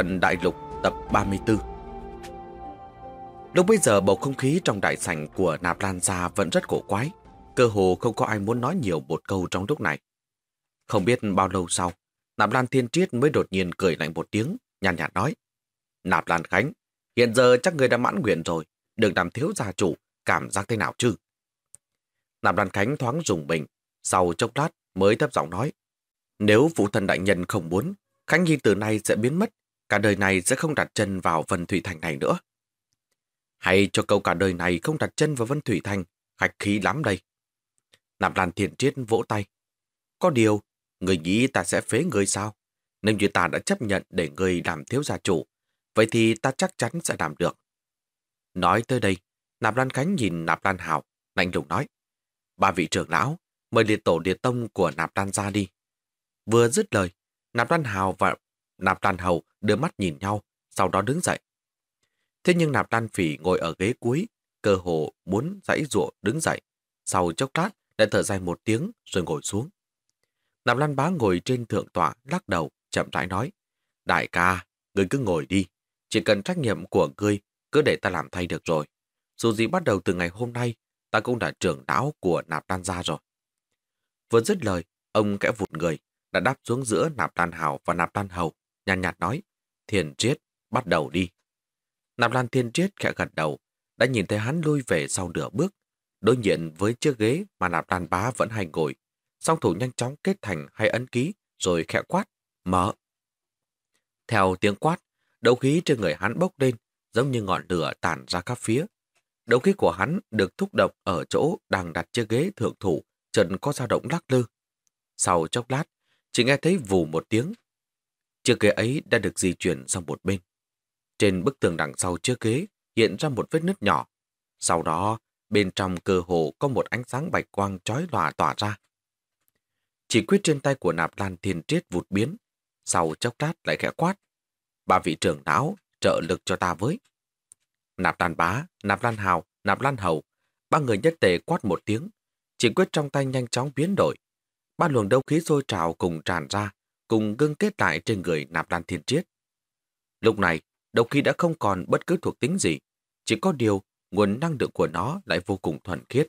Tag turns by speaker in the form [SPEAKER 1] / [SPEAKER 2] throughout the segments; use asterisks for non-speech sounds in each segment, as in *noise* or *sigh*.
[SPEAKER 1] Thần đại lục tập 34 Lúc bây giờ bầu không khí trong đại sảnh của Nạp Lan Gia vẫn rất cổ quái. Cơ hồ không có ai muốn nói nhiều một câu trong lúc này. Không biết bao lâu sau, Nạp Lan Thiên Triết mới đột nhiên cười lạnh một tiếng, nhàn nhạt nói. Nạp Lan Khánh, hiện giờ chắc người đã mãn nguyện rồi, đừng làm thiếu gia chủ, cảm giác thế nào chứ? Nạp Lan Khánh thoáng dùng bình, sau chốc lát mới thấp giọng nói. Nếu phụ thần đại nhân không muốn, Khánh Nhi từ nay sẽ biến mất, cả đời này sẽ không đặt chân vào Vân Thủy Thành này nữa. Hay cho câu cả đời này không đặt chân vào Vân Thủy Thành, khách khí lắm đây. Nạp Lan Thiện Triết vỗ tay. Có điều, người nghĩ ta sẽ phế người sao? Nếu như ta đã chấp nhận để người làm thiếu gia chủ, vậy thì ta chắc chắn sẽ làm được. Nói tới đây, Nạp Lan Khánh nhìn Nạp Lan Hảo, lạnh lùng nói. Ba vị trưởng lão, mời liệt tổ liệt tông của Nạp Lan ra đi. Vừa dứt lời, Nạp Lan Hào và Nạp Lan Hầu đưa mắt nhìn nhau, sau đó đứng dậy. Thế nhưng Nạp Lan Phỉ ngồi ở ghế cuối, cơ hồ muốn dãy rụa đứng dậy. Sau chốc lát, lại thở dài một tiếng rồi ngồi xuống. Nạp Lan Bá ngồi trên thượng tọa, lắc đầu, chậm rãi nói. Đại ca, ngươi cứ ngồi đi. Chỉ cần trách nhiệm của ngươi, cứ để ta làm thay được rồi. Dù gì bắt đầu từ ngày hôm nay, ta cũng đã trưởng não của Nạp Lan gia rồi. Vừa dứt lời, ông kẽ vụt người, đã đáp xuống giữa Nạp Lan Hảo và Nạp Lan Hầu, nhàn nhạt, nói, Thiền Triết, bắt đầu đi. Nạp Lan Thiên Triết khẽ gật đầu, đã nhìn thấy hắn lui về sau nửa bước, đối diện với chiếc ghế mà Nạp Lan Bá vẫn hay ngồi. Song thủ nhanh chóng kết thành hay ấn ký, rồi khẽ quát, mở. Theo tiếng quát, đấu khí trên người hắn bốc lên, giống như ngọn lửa tản ra các phía. Đấu khí của hắn được thúc động ở chỗ đang đặt chiếc ghế thượng thủ, trần có dao động lắc lư. Sau chốc lát, chỉ nghe thấy vù một tiếng. Chiếc ghế ấy đã được di chuyển sang một bên. Trên bức tường đằng sau chiếc ghế hiện ra một vết nứt nhỏ. Sau đó, bên trong cơ hồ có một ánh sáng bạch quang chói lòa tỏa ra. Chỉ quyết trên tay của nạp lan thiên triết vụt biến, sau chốc lát lại khẽ quát. Ba vị trưởng đáo trợ lực cho ta với. Nạp lan bá, nạp lan hào, nạp lan hầu, ba người nhất tề quát một tiếng. Chỉ quyết trong tay nhanh chóng biến đổi, ba luồng đấu khí sôi trào cùng tràn ra, cùng gương kết lại trên người nạp lan thiên triết. Lúc này, độc khí đã không còn bất cứ thuộc tính gì, chỉ có điều nguồn năng lượng của nó lại vô cùng thuần khiết.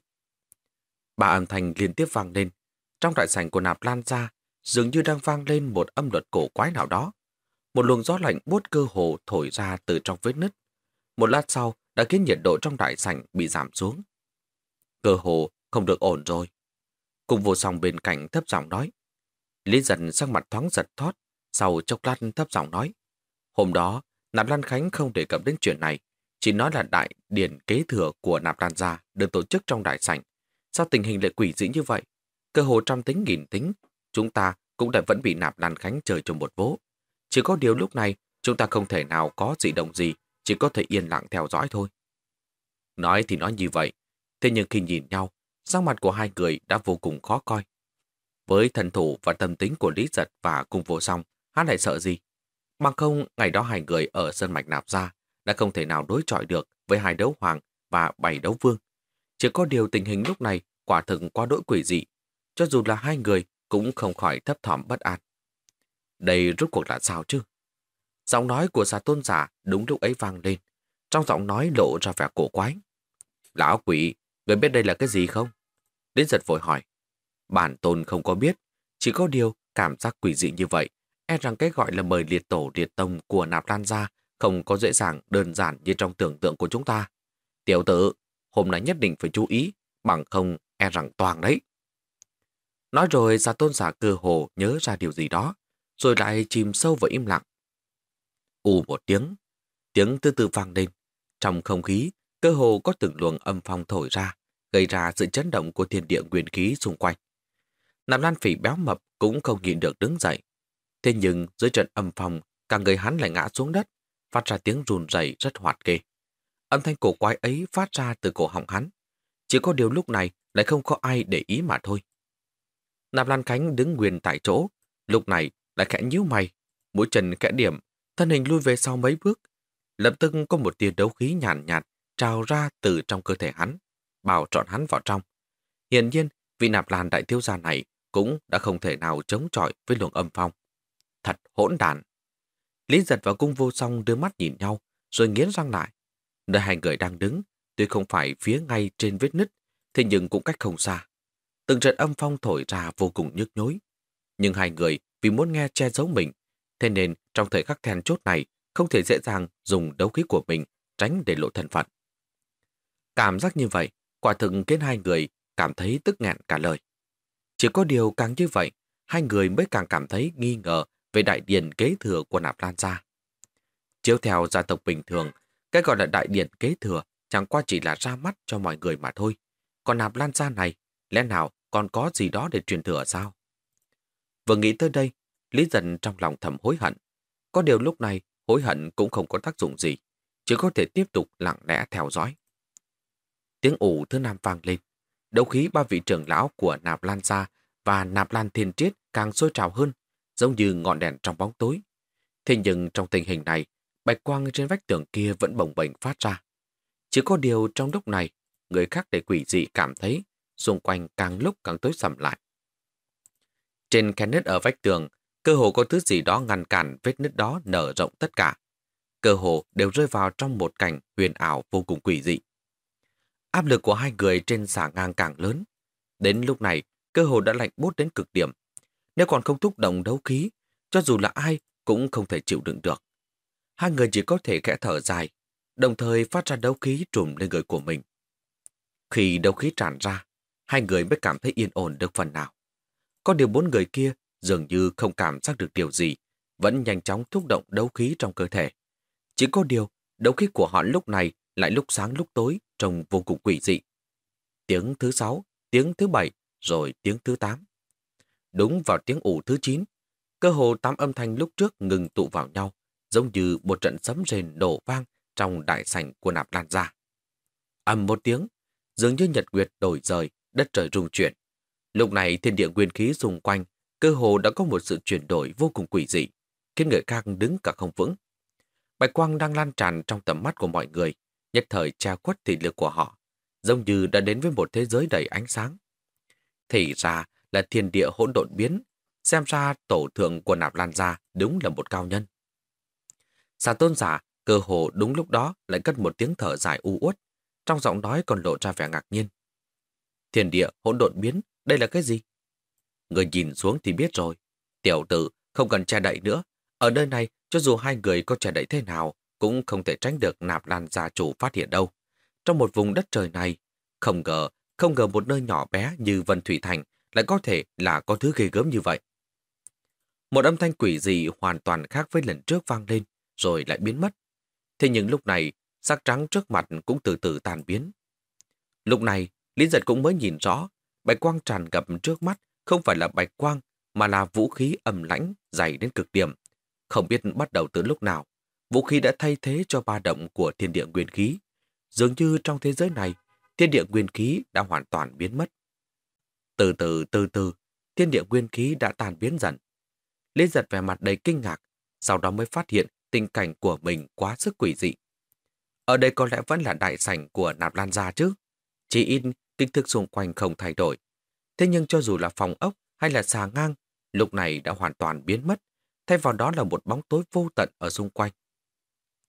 [SPEAKER 1] Ba âm thanh liên tiếp vang lên, trong đại sảnh của nạp lan ra, dường như đang vang lên một âm luật cổ quái nào đó. Một luồng gió lạnh buốt cơ hồ thổi ra từ trong vết nứt. Một lát sau đã khiến nhiệt độ trong đại sảnh bị giảm xuống. Cơ hồ không được ổn rồi. Cùng vô song bên cạnh thấp giọng nói. Lý dần sang mặt thoáng giật thoát, sau chốc lát thấp giọng nói. Hôm đó, Nạp Lan Khánh không đề cập đến chuyện này, chỉ nói là đại điển kế thừa của Nạp Lan gia được tổ chức trong đại sảnh. Sao tình hình lại quỷ dữ như vậy? Cơ hồ trăm tính nghìn tính, chúng ta cũng đã vẫn bị Nạp Lan Khánh trời cho một vố. Chỉ có điều lúc này, chúng ta không thể nào có dị động gì, chỉ có thể yên lặng theo dõi thôi. Nói thì nói như vậy, thế nhưng khi nhìn nhau, sắc mặt của hai người đã vô cùng khó coi. Với thần thủ và tâm tính của Lý Giật và cung vô song, hắn lại sợ gì? Bằng không, ngày đó hai người ở sân mạch nạp ra đã không thể nào đối chọi được với hai đấu hoàng và bảy đấu vương. Chỉ có điều tình hình lúc này quả thực quá đỗi quỷ dị. Cho dù là hai người cũng không khỏi thấp thỏm bất an. Đây rốt cuộc là sao chứ? Giọng nói của xà tôn giả đúng lúc ấy vang lên. Trong giọng nói lộ ra vẻ cổ quái. Lão quỷ, người biết đây là cái gì không? Đến giật vội hỏi. Bản tôn không có biết, chỉ có điều cảm giác quỷ dị như vậy. E rằng cái gọi là mời liệt tổ liệt tông của nạp lan ra không có dễ dàng đơn giản như trong tưởng tượng của chúng ta. Tiểu tử, hôm nay nhất định phải chú ý, bằng không e rằng toàn đấy. Nói rồi giả tôn giả cơ hồ nhớ ra điều gì đó, rồi lại chìm sâu vào im lặng. ù một tiếng, tiếng từ từ vang lên. Trong không khí, cơ hồ có từng luồng âm phong thổi ra, gây ra sự chấn động của thiên địa nguyên khí xung quanh. Nạp Lan Phỉ béo mập cũng không nhịn được đứng dậy. Thế nhưng dưới trận âm phòng, cả người hắn lại ngã xuống đất, phát ra tiếng rùn rẩy rất hoạt kê. Âm thanh cổ quái ấy phát ra từ cổ họng hắn. Chỉ có điều lúc này lại không có ai để ý mà thôi. Nạp Lan Khánh đứng nguyên tại chỗ, lúc này lại khẽ nhíu mày, mũi chân khẽ điểm, thân hình lui về sau mấy bước. Lập tức có một tia đấu khí nhàn nhạt, nhạt trào ra từ trong cơ thể hắn, bảo trọn hắn vào trong. Hiển nhiên, vị nạp lan đại thiếu gia này cũng đã không thể nào chống chọi với luồng âm phong. Thật hỗn đản. Lý giật và cung vô song đưa mắt nhìn nhau, rồi nghiến răng lại. Nơi hai người đang đứng, tuy không phải phía ngay trên vết nứt, thế nhưng cũng cách không xa. Từng trận âm phong thổi ra vô cùng nhức nhối. Nhưng hai người vì muốn nghe che giấu mình, thế nên trong thời khắc then chốt này không thể dễ dàng dùng đấu khí của mình tránh để lộ thân phận. Cảm giác như vậy, quả thực khiến hai người cảm thấy tức nghẹn cả lời. Chỉ có điều càng như vậy, hai người mới càng cảm thấy nghi ngờ về đại điển kế thừa của Nạp Lan gia. Chiếu theo gia tộc bình thường, cái gọi là đại điển kế thừa chẳng qua chỉ là ra mắt cho mọi người mà thôi. Còn Nạp Lan gia này, lẽ nào còn có gì đó để truyền thừa sao? Vừa nghĩ tới đây, Lý Dân trong lòng thầm hối hận. Có điều lúc này, hối hận cũng không có tác dụng gì, chỉ có thể tiếp tục lặng lẽ theo dõi. Tiếng ủ thứ năm vang lên. Đấu khí ba vị trưởng lão của Nạp Lan Gia và Nạp Lan Thiên Triết càng sôi trào hơn, giống như ngọn đèn trong bóng tối. Thế nhưng trong tình hình này, bạch quang trên vách tường kia vẫn bồng bềnh phát ra. Chỉ có điều trong lúc này, người khác để quỷ dị cảm thấy xung quanh càng lúc càng tối sầm lại. Trên khe nứt ở vách tường, cơ hồ có thứ gì đó ngăn cản vết nứt đó nở rộng tất cả. Cơ hồ đều rơi vào trong một cảnh huyền ảo vô cùng quỷ dị. Áp lực của hai người trên xả ngang càng lớn. Đến lúc này, cơ hồ đã lạnh bút đến cực điểm. Nếu còn không thúc động đấu khí, cho dù là ai cũng không thể chịu đựng được. Hai người chỉ có thể khẽ thở dài, đồng thời phát ra đấu khí trùm lên người của mình. Khi đấu khí tràn ra, hai người mới cảm thấy yên ổn được phần nào. Có điều bốn người kia dường như không cảm giác được điều gì, vẫn nhanh chóng thúc động đấu khí trong cơ thể. Chỉ có điều, đấu khí của họ lúc này lại lúc sáng lúc tối, trông vô cùng quỷ dị. Tiếng thứ sáu, tiếng thứ bảy, rồi tiếng thứ tám. Đúng vào tiếng ủ thứ chín, cơ hồ tám âm thanh lúc trước ngừng tụ vào nhau, giống như một trận sấm rền đổ vang trong đại sảnh của nạp lan ra. Âm một tiếng, dường như nhật nguyệt đổi rời, đất trời rung chuyển. Lúc này thiên địa nguyên khí xung quanh, cơ hồ đã có một sự chuyển đổi vô cùng quỷ dị, khiến người khác đứng cả không vững. Bạch quang đang lan tràn trong tầm mắt của mọi người, nhất thời tra khuất thị lực của họ, giống như đã đến với một thế giới đầy ánh sáng. Thì ra là thiên địa hỗn độn biến, xem ra tổ thượng của nạp lan gia đúng là một cao nhân. Xà tôn giả cơ hồ đúng lúc đó lại cất một tiếng thở dài u uất, trong giọng nói còn lộ ra vẻ ngạc nhiên. Thiên địa hỗn độn biến, đây là cái gì? Người nhìn xuống thì biết rồi. Tiểu tử, không cần che đậy nữa. Ở nơi này, cho dù hai người có che đậy thế nào, cũng không thể tránh được nạp lan gia chủ phát hiện đâu. Trong một vùng đất trời này, không ngờ, không ngờ một nơi nhỏ bé như Vân Thủy Thành lại có thể là có thứ ghê gớm như vậy. Một âm thanh quỷ dị hoàn toàn khác với lần trước vang lên, rồi lại biến mất. Thế nhưng lúc này, sắc trắng trước mặt cũng từ từ tàn biến. Lúc này, Lý Giật cũng mới nhìn rõ, bạch quang tràn ngập trước mắt không phải là bạch quang, mà là vũ khí ẩm lãnh dày đến cực điểm. Không biết bắt đầu từ lúc nào, vũ khí đã thay thế cho ba động của thiên địa nguyên khí. Dường như trong thế giới này, thiên địa nguyên khí đã hoàn toàn biến mất. Từ từ, từ từ, thiên địa nguyên khí đã tàn biến dần. Lý giật vẻ mặt đầy kinh ngạc, sau đó mới phát hiện tình cảnh của mình quá sức quỷ dị. Ở đây có lẽ vẫn là đại sảnh của nạp lan gia chứ. Chỉ in kích thước xung quanh không thay đổi. Thế nhưng cho dù là phòng ốc hay là xà ngang, lúc này đã hoàn toàn biến mất, thay vào đó là một bóng tối vô tận ở xung quanh.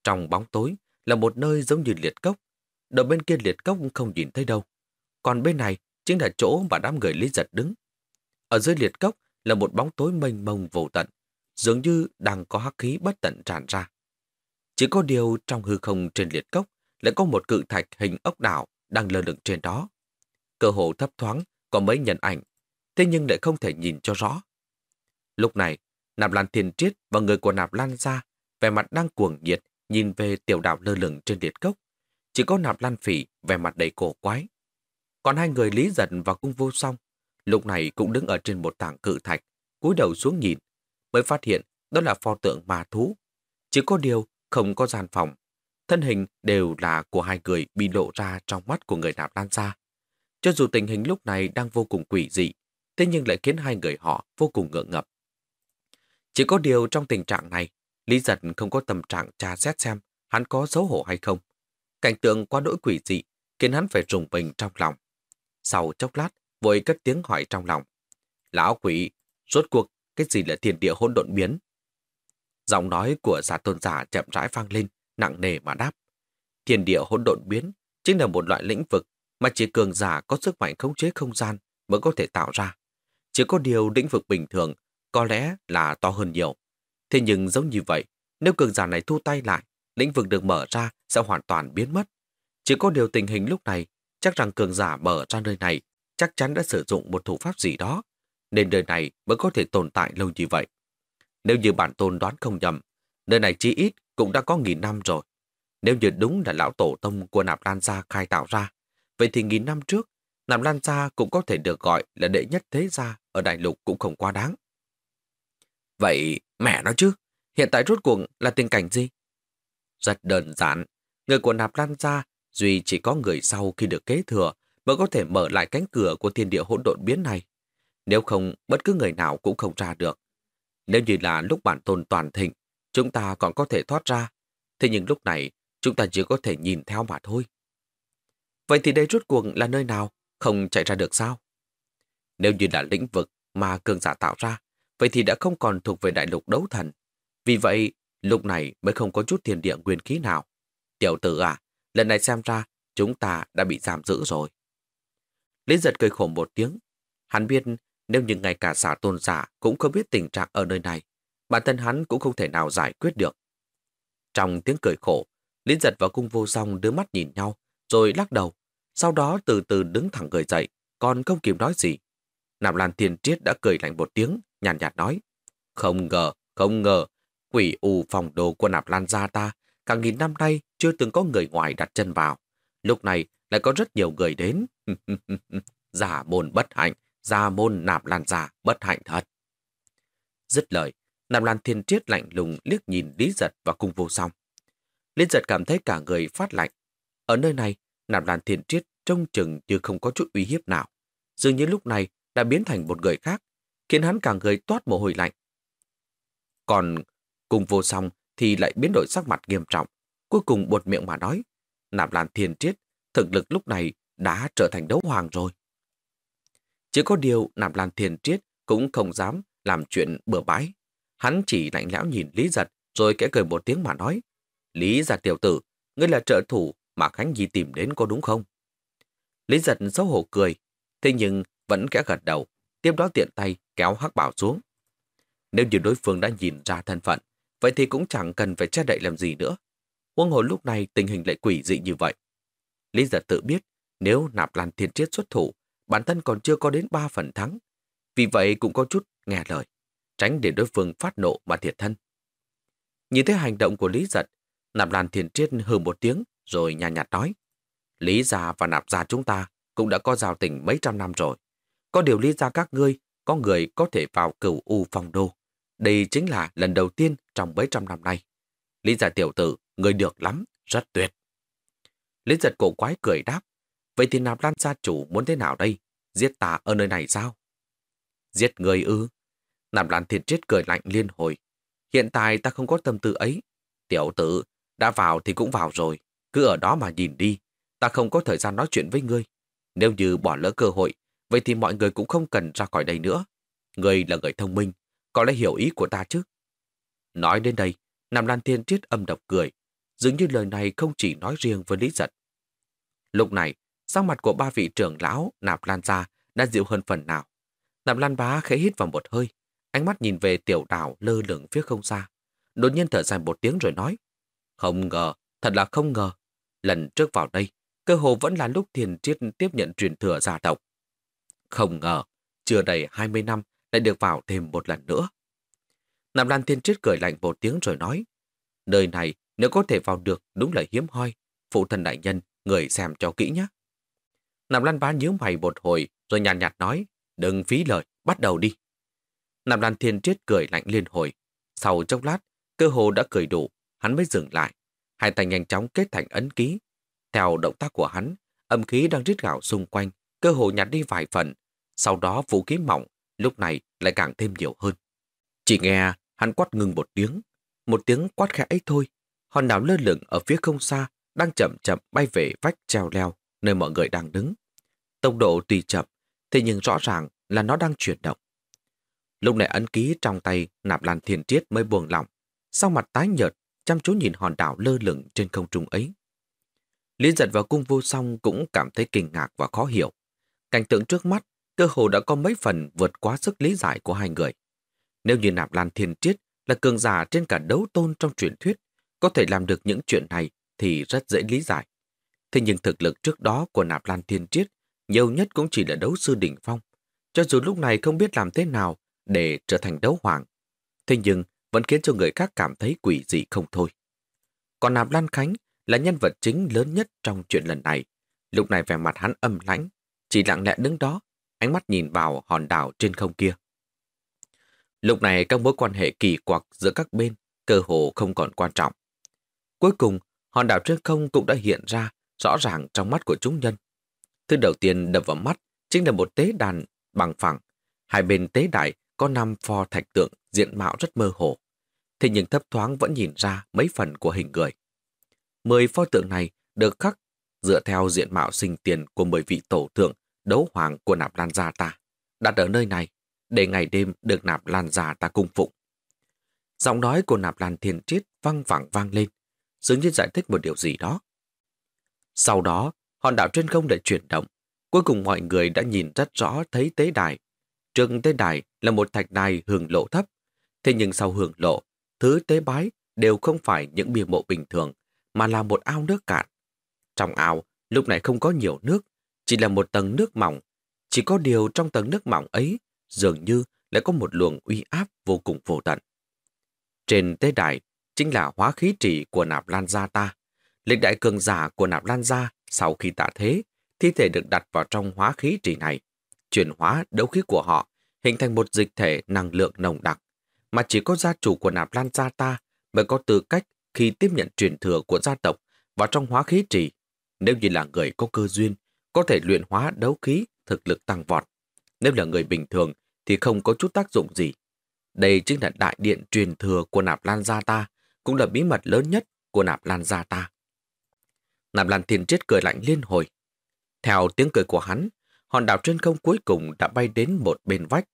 [SPEAKER 1] Trong bóng tối là một nơi giống như liệt cốc, đầu bên kia liệt cốc không nhìn thấy đâu. Còn bên này chính là chỗ mà đám người lý giật đứng. Ở dưới liệt cốc là một bóng tối mênh mông vô tận, dường như đang có hắc khí bất tận tràn ra. Chỉ có điều trong hư không trên liệt cốc lại có một cự thạch hình ốc đảo đang lơ lửng trên đó. Cơ hồ thấp thoáng có mấy nhân ảnh, thế nhưng lại không thể nhìn cho rõ. Lúc này, Nạp Lan Thiên Triết và người của Nạp Lan ra, vẻ mặt đang cuồng nhiệt, nhìn về tiểu đạo lơ lửng trên điện cốc. Chỉ có Nạp Lan Phỉ vẻ mặt đầy cổ quái. Còn hai người Lý Giật và cung vô song, lúc này cũng đứng ở trên một tảng cự thạch, cúi đầu xuống nhìn, mới phát hiện đó là pho tượng ma thú. Chỉ có điều không có gian phòng. Thân hình đều là của hai người bị lộ ra trong mắt của người nạp lan ra. Cho dù tình hình lúc này đang vô cùng quỷ dị, thế nhưng lại khiến hai người họ vô cùng ngượng ngập. Chỉ có điều trong tình trạng này, Lý Giật không có tâm trạng tra xét xem hắn có xấu hổ hay không. Cảnh tượng quá đỗi quỷ dị khiến hắn phải rùng mình trong lòng. Sau chốc lát, vội cất tiếng hỏi trong lòng. Lão quỷ, rốt cuộc cái gì là thiên địa hỗn độn biến? Giọng nói của giả tôn giả chậm rãi vang lên, nặng nề mà đáp. Thiên địa hỗn độn biến chính là một loại lĩnh vực mà chỉ cường giả có sức mạnh khống chế không gian mới có thể tạo ra. Chỉ có điều lĩnh vực bình thường có lẽ là to hơn nhiều. Thế nhưng giống như vậy, nếu cường giả này thu tay lại, lĩnh vực được mở ra sẽ hoàn toàn biến mất. Chỉ có điều tình hình lúc này, chắc rằng cường giả mở ra nơi này chắc chắn đã sử dụng một thủ pháp gì đó, nên nơi này mới có thể tồn tại lâu như vậy. Nếu như bản tôn đoán không nhầm, nơi này chí ít cũng đã có nghìn năm rồi. Nếu như đúng là lão tổ tông của Nạp Lan Gia khai tạo ra, vậy thì nghìn năm trước, Nạp Lan Gia cũng có thể được gọi là đệ nhất thế gia ở đại lục cũng không quá đáng. Vậy mẹ nói chứ, hiện tại rốt cuộc là tình cảnh gì? Rất đơn giản, người của Nạp Lan ra duy chỉ có người sau khi được kế thừa mới có thể mở lại cánh cửa của thiên địa hỗn độn biến này. Nếu không, bất cứ người nào cũng không ra được. Nếu như là lúc bản tôn toàn thịnh, chúng ta còn có thể thoát ra. Thế nhưng lúc này, chúng ta chỉ có thể nhìn theo mà thôi. Vậy thì đây rốt cuộc là nơi nào, không chạy ra được sao? Nếu như là lĩnh vực mà cường giả tạo ra, vậy thì đã không còn thuộc về đại lục đấu thần. Vì vậy, lúc này mới không có chút thiên địa nguyên khí nào. Tiểu tử à, lần này xem ra chúng ta đã bị giảm giữ rồi. Lý giật cười khổ một tiếng. Hắn biết nếu như ngay cả giả tôn giả cũng không biết tình trạng ở nơi này, bản thân hắn cũng không thể nào giải quyết được. Trong tiếng cười khổ, Lý giật và cung vô song đưa mắt nhìn nhau, rồi lắc đầu. Sau đó từ từ đứng thẳng người dậy, còn không kịp nói gì. Nạp Lan Thiên Triết đã cười lạnh một tiếng, nhàn nhạt, nhạt nói. Không ngờ, không ngờ, quỷ u phòng đồ của Nạp Lan gia ta, cả nghìn năm nay chưa từng có người ngoài đặt chân vào. Lúc này lại có rất nhiều người đến. *laughs* giả môn bất hạnh, giả môn Nạp Lan gia bất hạnh thật. Dứt lời, Nạp Lan Thiên Triết lạnh lùng liếc nhìn Lý Giật và cung vô song. Lý Giật cảm thấy cả người phát lạnh. Ở nơi này, Nạp Lan Thiên Triết trông chừng như không có chút uy hiếp nào. Dường như lúc này đã biến thành một người khác, khiến hắn cả người toát mồ hôi lạnh. Còn cùng vô song thì lại biến đổi sắc mặt nghiêm trọng, cuối cùng buột miệng mà nói, Nạp Lan Thiên Triết, thực lực lúc này đã trở thành đấu hoàng rồi. Chỉ có điều Nạp Lan Thiên Triết cũng không dám làm chuyện bừa bãi. Hắn chỉ lạnh lẽo nhìn Lý Giật rồi kẽ cười một tiếng mà nói, Lý Giật tiểu tử, ngươi là trợ thủ mà Khánh Nhi tìm đến có đúng không? Lý Giật xấu hổ cười, thế nhưng vẫn kẽ gật đầu, tiếp đó tiện tay kéo hắc bảo xuống. Nếu như đối phương đã nhìn ra thân phận, vậy thì cũng chẳng cần phải che đậy làm gì nữa. Huống hồ lúc này tình hình lại quỷ dị như vậy. Lý giật tự biết, nếu nạp lan thiên triết xuất thủ, bản thân còn chưa có đến ba phần thắng. Vì vậy cũng có chút nghe lời, tránh để đối phương phát nộ mà thiệt thân. Nhìn thấy hành động của Lý giật, nạp lan thiên triết hừ một tiếng rồi nhàn nhạt nói. Lý gia và nạp gia chúng ta cũng đã có giao tình mấy trăm năm rồi. Có điều lý gia các ngươi, có người có thể vào cửu u Phong đô. Đây chính là lần đầu tiên trong mấy trăm năm nay. Lý gia tiểu tử, người được lắm, rất tuyệt. Lý giật cổ quái cười đáp. Vậy thì nạp lan gia chủ muốn thế nào đây? Giết ta ở nơi này sao? Giết người ư? Nạp lan thiệt chết cười lạnh liên hồi. Hiện tại ta không có tâm tư ấy. Tiểu tử, đã vào thì cũng vào rồi. Cứ ở đó mà nhìn đi. Ta không có thời gian nói chuyện với ngươi. Nếu như bỏ lỡ cơ hội, vậy thì mọi người cũng không cần ra khỏi đây nữa. người là người thông minh, có lẽ hiểu ý của ta chứ. Nói đến đây, Nam Lan Thiên Triết âm độc cười, dường như lời này không chỉ nói riêng với Lý Giật. Lúc này, sắc mặt của ba vị trưởng lão Nạp Lan ra đã dịu hơn phần nào. Nạp Lan bá khẽ hít vào một hơi, ánh mắt nhìn về tiểu đảo lơ lửng phía không xa. Đột nhiên thở dài một tiếng rồi nói, không ngờ, thật là không ngờ. Lần trước vào đây, cơ hồ vẫn là lúc thiền triết tiếp nhận truyền thừa gia tộc. Không ngờ, chưa đầy 20 năm lại được vào thêm một lần nữa. Nam Lan Thiên Triết cười lạnh một tiếng rồi nói, nơi này nếu có thể vào được đúng là hiếm hoi, phụ thần đại nhân, người xem cho kỹ nhé. Nam Lan Bá nhíu mày một hồi rồi nhàn nhạt, nhạt nói, đừng phí lời, bắt đầu đi. Nam Lan Thiên Triết cười lạnh liên hồi. Sau chốc lát, cơ hồ đã cười đủ, hắn mới dừng lại. Hai tay nhanh chóng kết thành ấn ký. Theo động tác của hắn, âm khí đang rít gạo xung quanh, cơ hồ nhạt đi vài phần. Sau đó vũ khí mỏng, lúc này lại càng thêm nhiều hơn. Chỉ nghe hắn quát ngừng một tiếng. Một tiếng quát khẽ ấy thôi. Hòn đảo lơ lửng ở phía không xa, đang chậm chậm bay về vách treo leo, nơi mọi người đang đứng. Tốc độ tùy chậm, thế nhưng rõ ràng là nó đang chuyển động. Lúc này ấn ký trong tay nạp lan thiền triết mới buồn lòng sau mặt tái nhợt, chăm chú nhìn hòn đảo lơ lửng trên không trung ấy. Lý giật và cung vô song cũng cảm thấy kinh ngạc và khó hiểu. Cảnh tượng trước mắt cơ hồ đã có mấy phần vượt quá sức lý giải của hai người. Nếu như nạp lan thiên triết là cường giả trên cả đấu tôn trong truyền thuyết, có thể làm được những chuyện này thì rất dễ lý giải. Thế nhưng thực lực trước đó của nạp lan thiên triết nhiều nhất cũng chỉ là đấu sư đỉnh phong. Cho dù lúc này không biết làm thế nào để trở thành đấu hoàng, thế nhưng vẫn khiến cho người khác cảm thấy quỷ dị không thôi. Còn Nạp Lan Khánh là nhân vật chính lớn nhất trong chuyện lần này. Lúc này vẻ mặt hắn âm lãnh, chỉ lặng lẽ đứng đó, ánh mắt nhìn vào hòn đảo trên không kia. Lúc này các mối quan hệ kỳ quặc giữa các bên cơ hồ không còn quan trọng. Cuối cùng, hòn đảo trên không cũng đã hiện ra rõ ràng trong mắt của chúng nhân. Thứ đầu tiên đập vào mắt chính là một tế đàn bằng phẳng. Hai bên tế đại có năm pho thạch tượng diện mạo rất mơ hồ. Thế nhưng thấp thoáng vẫn nhìn ra mấy phần của hình người. Mười pho tượng này được khắc dựa theo diện mạo sinh tiền của mười vị tổ thượng đấu hoàng của nạp lan gia ta, đặt ở nơi này để ngày đêm được nạp lan gia ta cung phụng. Giọng nói của nạp lan thiền triết văng vẳng vang lên, dường như giải thích một điều gì đó. Sau đó, hòn đảo trên không lại chuyển động. Cuối cùng mọi người đã nhìn rất rõ thấy tế đài. Trường tế đài là một thạch đài hưởng lộ thấp. Thế nhưng sau hưởng lộ, thứ tế bái đều không phải những bia mộ bình thường, mà là một ao nước cạn. Trong ao, lúc này không có nhiều nước, chỉ là một tầng nước mỏng. Chỉ có điều trong tầng nước mỏng ấy, dường như lại có một luồng uy áp vô cùng vô tận. Trên tế đài chính là hóa khí trị của nạp lan gia ta. Lịch đại cường giả của nạp lan gia sau khi tạ thế, thi thể được đặt vào trong hóa khí trị này, chuyển hóa đấu khí của họ, hình thành một dịch thể năng lượng nồng đặc, mà chỉ có gia chủ của nạp lan gia ta mới có tư cách khi tiếp nhận truyền thừa của gia tộc vào trong hóa khí trị. Nếu như là người có cơ duyên, có thể luyện hóa đấu khí, thực lực tăng vọt. Nếu là người bình thường thì không có chút tác dụng gì. Đây chính là đại điện truyền thừa của nạp lan gia ta, cũng là bí mật lớn nhất của nạp lan gia ta. Nạp Lan Thiên Triết cười lạnh liên hồi. Theo tiếng cười của hắn, hòn đảo trên không cuối cùng đã bay đến một bên vách.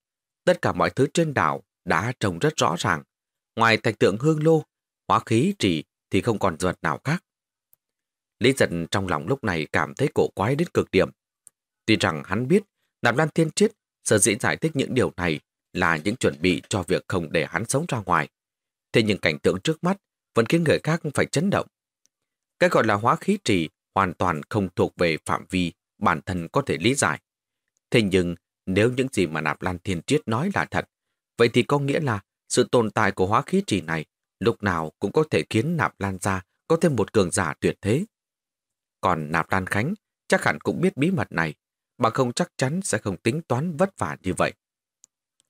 [SPEAKER 1] Tất cả mọi thứ trên đảo đã trông rất rõ ràng. Ngoài thạch tượng hương lô, hóa khí trì thì không còn ruột nào khác. Lý giật trong lòng lúc này cảm thấy cổ quái đến cực điểm. Tuy rằng hắn biết Nạp Lan Thiên Triết sở dĩ giải thích những điều này là những chuẩn bị cho việc không để hắn sống ra ngoài. Thế nhưng cảnh tượng trước mắt vẫn khiến người khác phải chấn động. Cái gọi là hóa khí trì hoàn toàn không thuộc về phạm vi bản thân có thể lý giải. Thế nhưng, nếu những gì mà Nạp Lan Thiên Triết nói là thật, vậy thì có nghĩa là sự tồn tại của hóa khí trì này lúc nào cũng có thể khiến Nạp Lan ra có thêm một cường giả tuyệt thế. Còn Nạp Lan Khánh chắc hẳn cũng biết bí mật này, bằng không chắc chắn sẽ không tính toán vất vả như vậy.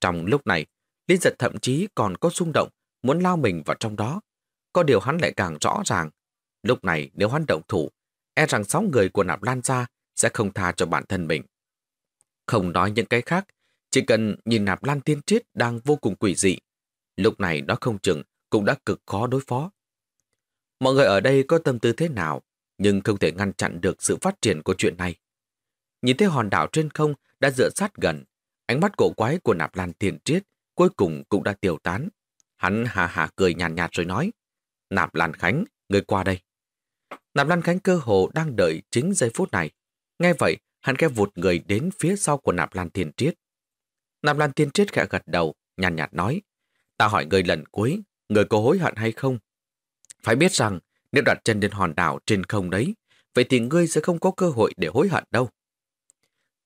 [SPEAKER 1] Trong lúc này, Lý Giật thậm chí còn có xung động muốn lao mình vào trong đó. Có điều hắn lại càng rõ ràng Lúc này nếu hắn động thủ, e rằng sáu người của nạp lan ra sẽ không tha cho bản thân mình. Không nói những cái khác, chỉ cần nhìn nạp lan tiên triết đang vô cùng quỷ dị. Lúc này nó không chừng cũng đã cực khó đối phó. Mọi người ở đây có tâm tư thế nào, nhưng không thể ngăn chặn được sự phát triển của chuyện này. Nhìn thấy hòn đảo trên không đã dựa sát gần, ánh mắt cổ quái của nạp lan tiền triết cuối cùng cũng đã tiêu tán. Hắn hà hà cười nhàn nhạt, nhạt rồi nói, Nạp Lan Khánh, người qua đây. Nạp Lan Khánh cơ hồ đang đợi chính giây phút này. Nghe vậy, hắn khẽ vụt người đến phía sau của Nạp Lan Thiên Triết. Nạp Lan Thiên Triết khẽ gật đầu, nhàn nhạt, nhạt nói, ta hỏi người lần cuối, người có hối hận hay không? Phải biết rằng, nếu đặt chân lên hòn đảo trên không đấy, vậy thì ngươi sẽ không có cơ hội để hối hận đâu.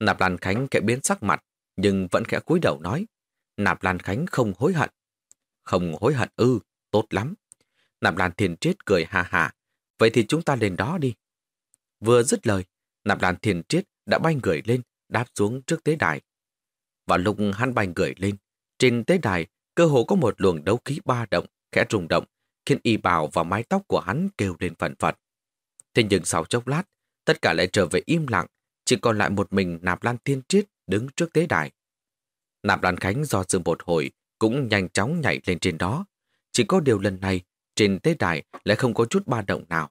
[SPEAKER 1] Nạp Lan Khánh kẻ biến sắc mặt, nhưng vẫn khẽ cúi đầu nói, Nạp Lan Khánh không hối hận. Không hối hận ư, tốt lắm. Nạp Lan Thiên Triết cười hà hà, Vậy thì chúng ta lên đó đi. Vừa dứt lời, Nạp Lan Thiên Triết đã bay người lên, đáp xuống trước tế đài. Và lúc hắn bay người lên, trên tế đài cơ hồ có một luồng đấu khí ba động, khẽ rung động, khiến y bào và mái tóc của hắn kêu lên phần phật. Thế nhưng sau chốc lát, tất cả lại trở về im lặng, chỉ còn lại một mình Nạp Lan Thiên Triết đứng trước tế đài. Nạp Lan Khánh do dự một hồi cũng nhanh chóng nhảy lên trên đó. Chỉ có điều lần này, trên tế đài lại không có chút ba động nào.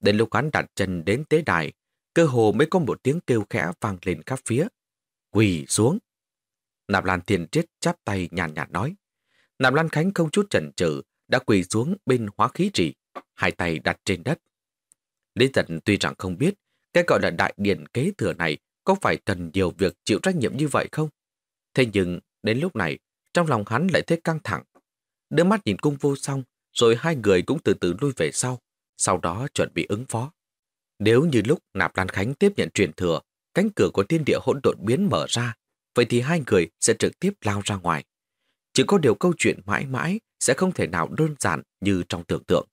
[SPEAKER 1] Đến lúc hắn đặt chân đến tế đài, cơ hồ mới có một tiếng kêu khẽ vang lên khắp phía. Quỳ xuống. Nạp Lan Thiên Triết chắp tay nhàn nhạt nói. Nạp Lan Khánh không chút chần chừ đã quỳ xuống bên hóa khí trì, hai tay đặt trên đất. Lý giật tuy rằng không biết cái gọi là đại điển kế thừa này có phải cần nhiều việc chịu trách nhiệm như vậy không? Thế nhưng, đến lúc này, trong lòng hắn lại thấy căng thẳng. Đưa mắt nhìn cung vô xong, rồi hai người cũng từ từ lui về sau, sau đó chuẩn bị ứng phó. Nếu như lúc Nạp Lan Khánh tiếp nhận truyền thừa, cánh cửa của thiên địa hỗn độn biến mở ra, vậy thì hai người sẽ trực tiếp lao ra ngoài. Chỉ có điều câu chuyện mãi mãi sẽ không thể nào đơn giản như trong tưởng tượng.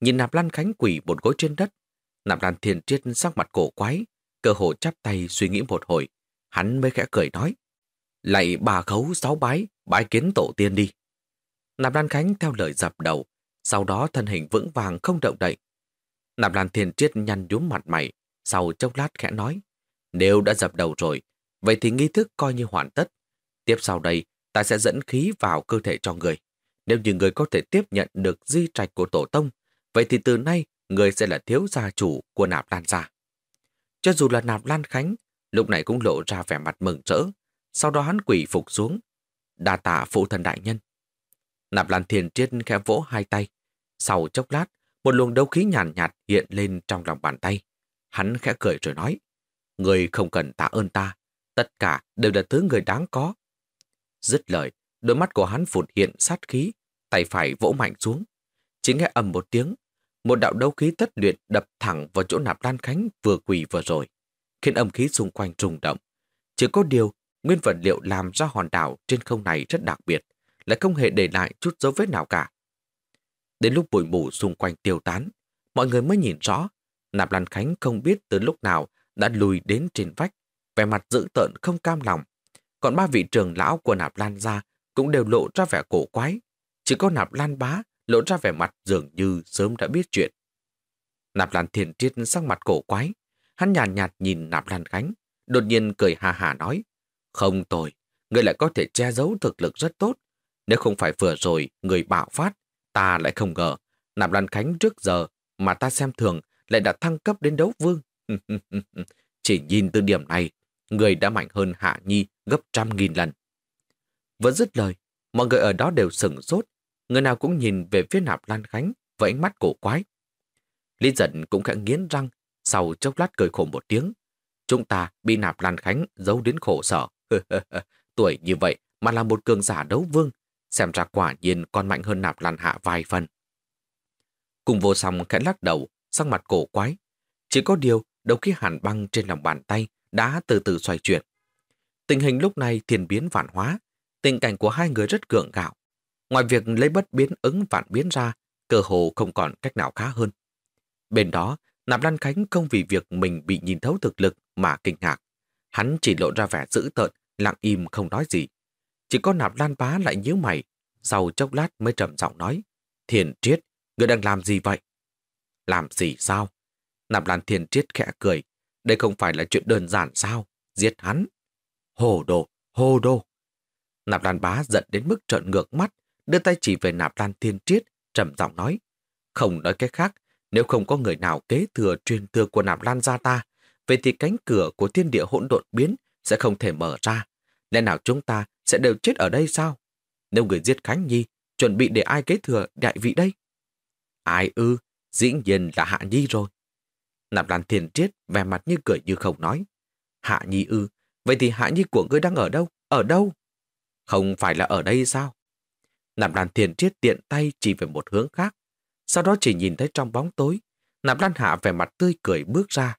[SPEAKER 1] Nhìn Nạp Lan Khánh quỷ một gối trên đất, Nạp Lan Thiên Triết sắc mặt cổ quái, cơ hồ chắp tay suy nghĩ một hồi, hắn mới khẽ cười nói. Lạy bà khấu sáu bái, bái kiến tổ tiên đi. Nạp Lan Khánh theo lời dập đầu, sau đó thân hình vững vàng không động đậy. Nạp Lan Thiên Triết nhăn nhúm mặt mày, sau chốc lát khẽ nói. Nếu đã dập đầu rồi, vậy thì nghi thức coi như hoàn tất. Tiếp sau đây, ta sẽ dẫn khí vào cơ thể cho người. Nếu như người có thể tiếp nhận được di trạch của tổ tông, vậy thì từ nay người sẽ là thiếu gia chủ của nạp lan gia. Cho dù là nạp lan khánh, lúc này cũng lộ ra vẻ mặt mừng rỡ. Sau đó hắn quỷ phục xuống. Đa tạ phụ thần đại nhân. Nạp lan thiền triết khẽ vỗ hai tay. Sau chốc lát, một luồng đấu khí nhàn nhạt, nhạt hiện lên trong lòng bàn tay. Hắn khẽ cười rồi nói, Người không cần tạ ơn ta, tất cả đều là thứ người đáng có. Dứt lời, đôi mắt của hắn phụt hiện sát khí, tay phải vỗ mạnh xuống. Chỉ nghe ầm một tiếng, một đạo đấu khí tất luyện đập thẳng vào chỗ nạp Lan Khánh vừa quỳ vừa rồi, khiến âm khí xung quanh trùng động. Chỉ có điều, nguyên vật liệu làm ra hòn đảo trên không này rất đặc biệt, lại không hề để lại chút dấu vết nào cả. Đến lúc bụi mù xung quanh tiêu tán, mọi người mới nhìn rõ, nạp Lan Khánh không biết từ lúc nào đã lùi đến trên vách, vẻ mặt dữ tợn không cam lòng. Còn ba vị trưởng lão của nạp Lan ra cũng đều lộ ra vẻ cổ quái. Chỉ có nạp Lan bá lộ ra vẻ mặt dường như sớm đã biết chuyện. Nạp Lan thiền triết sắc mặt cổ quái, hắn nhàn nhạt, nhạt nhìn Nạp Lan Khánh, đột nhiên cười hà hà nói, không tồi, người lại có thể che giấu thực lực rất tốt. Nếu không phải vừa rồi người bạo phát, ta lại không ngờ, Nạp Lan Khánh trước giờ mà ta xem thường lại đã thăng cấp đến đấu vương. *laughs* Chỉ nhìn từ điểm này, người đã mạnh hơn Hạ Nhi gấp trăm nghìn lần. Vừa dứt lời, mọi người ở đó đều sừng sốt, người nào cũng nhìn về phía nạp Lan Khánh với ánh mắt cổ quái. Lý giận cũng khẽ nghiến răng, sau chốc lát cười khổ một tiếng. Chúng ta bị nạp Lan Khánh giấu đến khổ sở. *laughs* Tuổi như vậy mà là một cường giả đấu vương, xem ra quả nhiên còn mạnh hơn nạp Lan Hạ vài phần. Cùng vô song khẽ lắc đầu, sắc mặt cổ quái. Chỉ có điều, đầu khi hàn băng trên lòng bàn tay đã từ từ xoay chuyển. Tình hình lúc này thiền biến vạn hóa, tình cảnh của hai người rất gượng gạo. Ngoài việc lấy bất biến ứng vạn biến ra, cơ hồ không còn cách nào khá hơn. Bên đó, Nạp Lan Khánh không vì việc mình bị nhìn thấu thực lực mà kinh ngạc. Hắn chỉ lộ ra vẻ dữ tợn, lặng im không nói gì. Chỉ có Nạp Lan Bá lại nhíu mày, sau chốc lát mới trầm giọng nói. Thiền Triết, người đang làm gì vậy? Làm gì sao? Nạp Lan Thiền Triết khẽ cười. Đây không phải là chuyện đơn giản sao? Giết hắn. Hồ đồ, hồ đồ. Nạp Lan Bá giận đến mức trợn ngược mắt, đưa tay chỉ về Nạp Lan Thiên Triết, trầm giọng nói. Không nói cái khác, nếu không có người nào kế thừa truyền thừa của Nạp Lan gia ta, vậy thì cánh cửa của thiên địa hỗn độn biến sẽ không thể mở ra. Lẽ nào chúng ta sẽ đều chết ở đây sao? Nếu người giết Khánh Nhi, chuẩn bị để ai kế thừa đại vị đây? Ai ư, dĩ nhiên là Hạ Nhi rồi. Nạp Lan Thiên Triết vẻ mặt như cười như không nói. Hạ Nhi ư, vậy thì Hạ Nhi của ngươi đang ở đâu? Ở đâu? Không phải là ở đây sao? Nạp Lan Thiên Triết tiện tay chỉ về một hướng khác. Sau đó chỉ nhìn thấy trong bóng tối, Nạp Lan Hạ vẻ mặt tươi cười bước ra.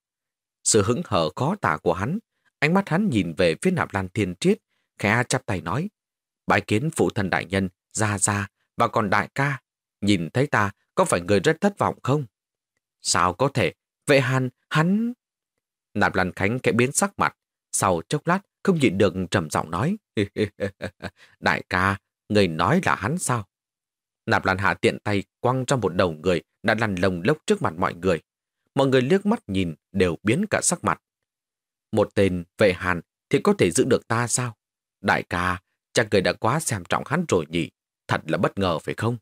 [SPEAKER 1] Sự hứng hở khó tả của hắn, ánh mắt hắn nhìn về phía Nạp Lan Thiên Triết, khẽ chắp tay nói. Bái kiến phụ thân đại nhân, Gia Gia và còn đại ca. Nhìn thấy ta có phải người rất thất vọng không? Sao có thể? Vậy hắn, hắn... Nạp Lan Khánh kẽ biến sắc mặt, sau chốc lát không nhịn được trầm giọng nói. *laughs* Đại ca, người nói là hắn sao? Nạp Lan Hạ tiện tay quăng trong một đầu người đã lăn lồng lốc trước mặt mọi người. Mọi người liếc mắt nhìn đều biến cả sắc mặt. Một tên vệ hàn thì có thể giữ được ta sao? Đại ca, chắc người đã quá xem trọng hắn rồi nhỉ? Thật là bất ngờ phải không?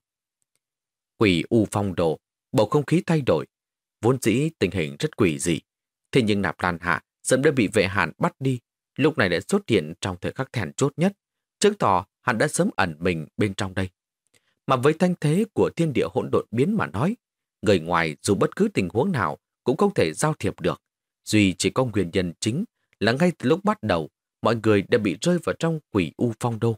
[SPEAKER 1] Quỷ u phong đồ, bầu không khí thay đổi. Vốn dĩ tình hình rất quỷ dị. Thế nhưng Nạp Lan Hạ sớm đã bị vệ hàn bắt đi. Lúc này đã xuất hiện trong thời khắc thèn chốt nhất. Chứng tỏ hắn đã sớm ẩn mình bên trong đây. Mà với thanh thế của thiên địa hỗn độn biến mà nói, người ngoài dù bất cứ tình huống nào cũng không thể giao thiệp được. Duy chỉ có nguyên nhân chính là ngay từ lúc bắt đầu, mọi người đã bị rơi vào trong quỷ u phong đô.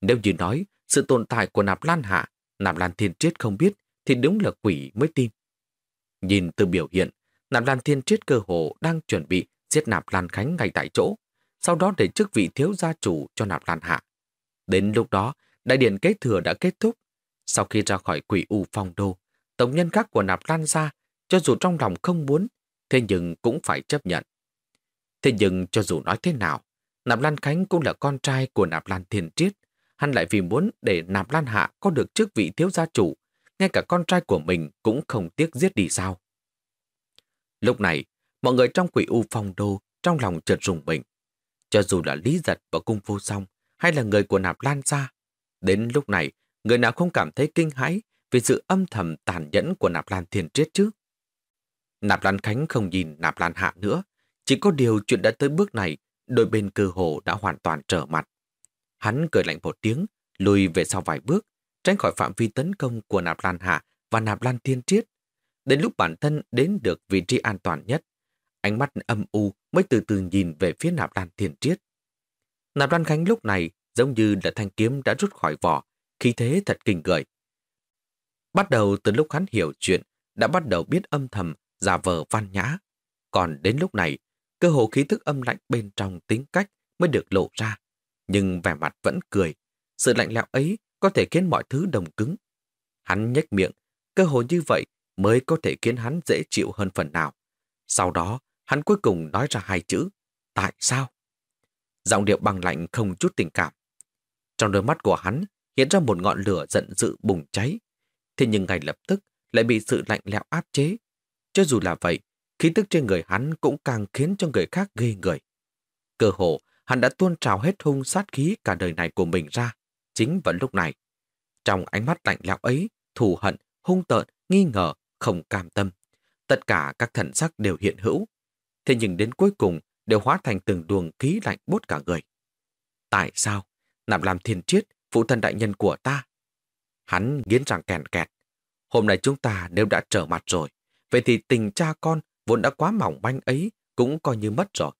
[SPEAKER 1] Nếu như nói sự tồn tại của nạp lan hạ, nạp lan thiên triết không biết, thì đúng là quỷ mới tin. Nhìn từ biểu hiện, nạp lan thiên triết cơ hồ đang chuẩn bị giết nạp lan khánh ngay tại chỗ, sau đó để chức vị thiếu gia chủ cho nạp lan hạ. Đến lúc đó, đại điện kế thừa đã kết thúc. Sau khi ra khỏi quỷ u phong đô, tổng nhân các của nạp lan ra, cho dù trong lòng không muốn, thế nhưng cũng phải chấp nhận. Thế nhưng cho dù nói thế nào, Nạp Lan Khánh cũng là con trai của Nạp Lan thiền Triết. Hắn lại vì muốn để Nạp Lan Hạ có được chức vị thiếu gia chủ, ngay cả con trai của mình cũng không tiếc giết đi sao. Lúc này, mọi người trong quỷ u phong đô trong lòng chợt rùng mình. Cho dù là Lý Giật và Cung Vô Song hay là người của Nạp Lan gia, đến lúc này, người nào không cảm thấy kinh hãi vì sự âm thầm tàn nhẫn của Nạp Lan Thiên Triết chứ? Nạp Lan Khánh không nhìn Nạp Lan Hạ nữa, chỉ có điều chuyện đã tới bước này, đôi bên cơ hồ đã hoàn toàn trở mặt. Hắn cười lạnh một tiếng, lùi về sau vài bước, tránh khỏi phạm vi tấn công của Nạp Lan Hạ và Nạp Lan Thiên Triết. Đến lúc bản thân đến được vị trí an toàn nhất, ánh mắt âm u mới từ từ nhìn về phía Nạp đàn thiền Triết. Nạp đàn Khánh lúc này giống như là thanh kiếm đã rút khỏi vỏ, khí thế thật kinh người. Bắt đầu từ lúc hắn hiểu chuyện, đã bắt đầu biết âm thầm, giả vờ văn nhã. Còn đến lúc này, cơ hồ khí thức âm lạnh bên trong tính cách mới được lộ ra. Nhưng vẻ mặt vẫn cười. Sự lạnh lẽo ấy có thể khiến mọi thứ đồng cứng. Hắn nhếch miệng, cơ hồ như vậy mới có thể khiến hắn dễ chịu hơn phần nào. Sau đó, hắn cuối cùng nói ra hai chữ, tại sao? Giọng điệu bằng lạnh không chút tình cảm. Trong đôi mắt của hắn hiện ra một ngọn lửa giận dữ bùng cháy. Thế nhưng ngay lập tức lại bị sự lạnh lẽo áp chế. Cho dù là vậy, khí tức trên người hắn cũng càng khiến cho người khác ghê người. Cơ hồ, hắn đã tuôn trào hết hung sát khí cả đời này của mình ra, chính vào lúc này. Trong ánh mắt lạnh lẽo ấy, thù hận, hung tợn, nghi ngờ, không cam tâm. Tất cả các thần sắc đều hiện hữu. Thế nhưng đến cuối cùng đều hóa thành từng luồng khí lạnh bốt cả người. Tại sao? Nạp làm thiên triết, phụ thân đại nhân của ta. Hắn nghiến răng kèn kẹt. Hôm nay chúng ta nếu đã trở mặt rồi, vậy thì tình cha con vốn đã quá mỏng manh ấy cũng coi như mất rồi.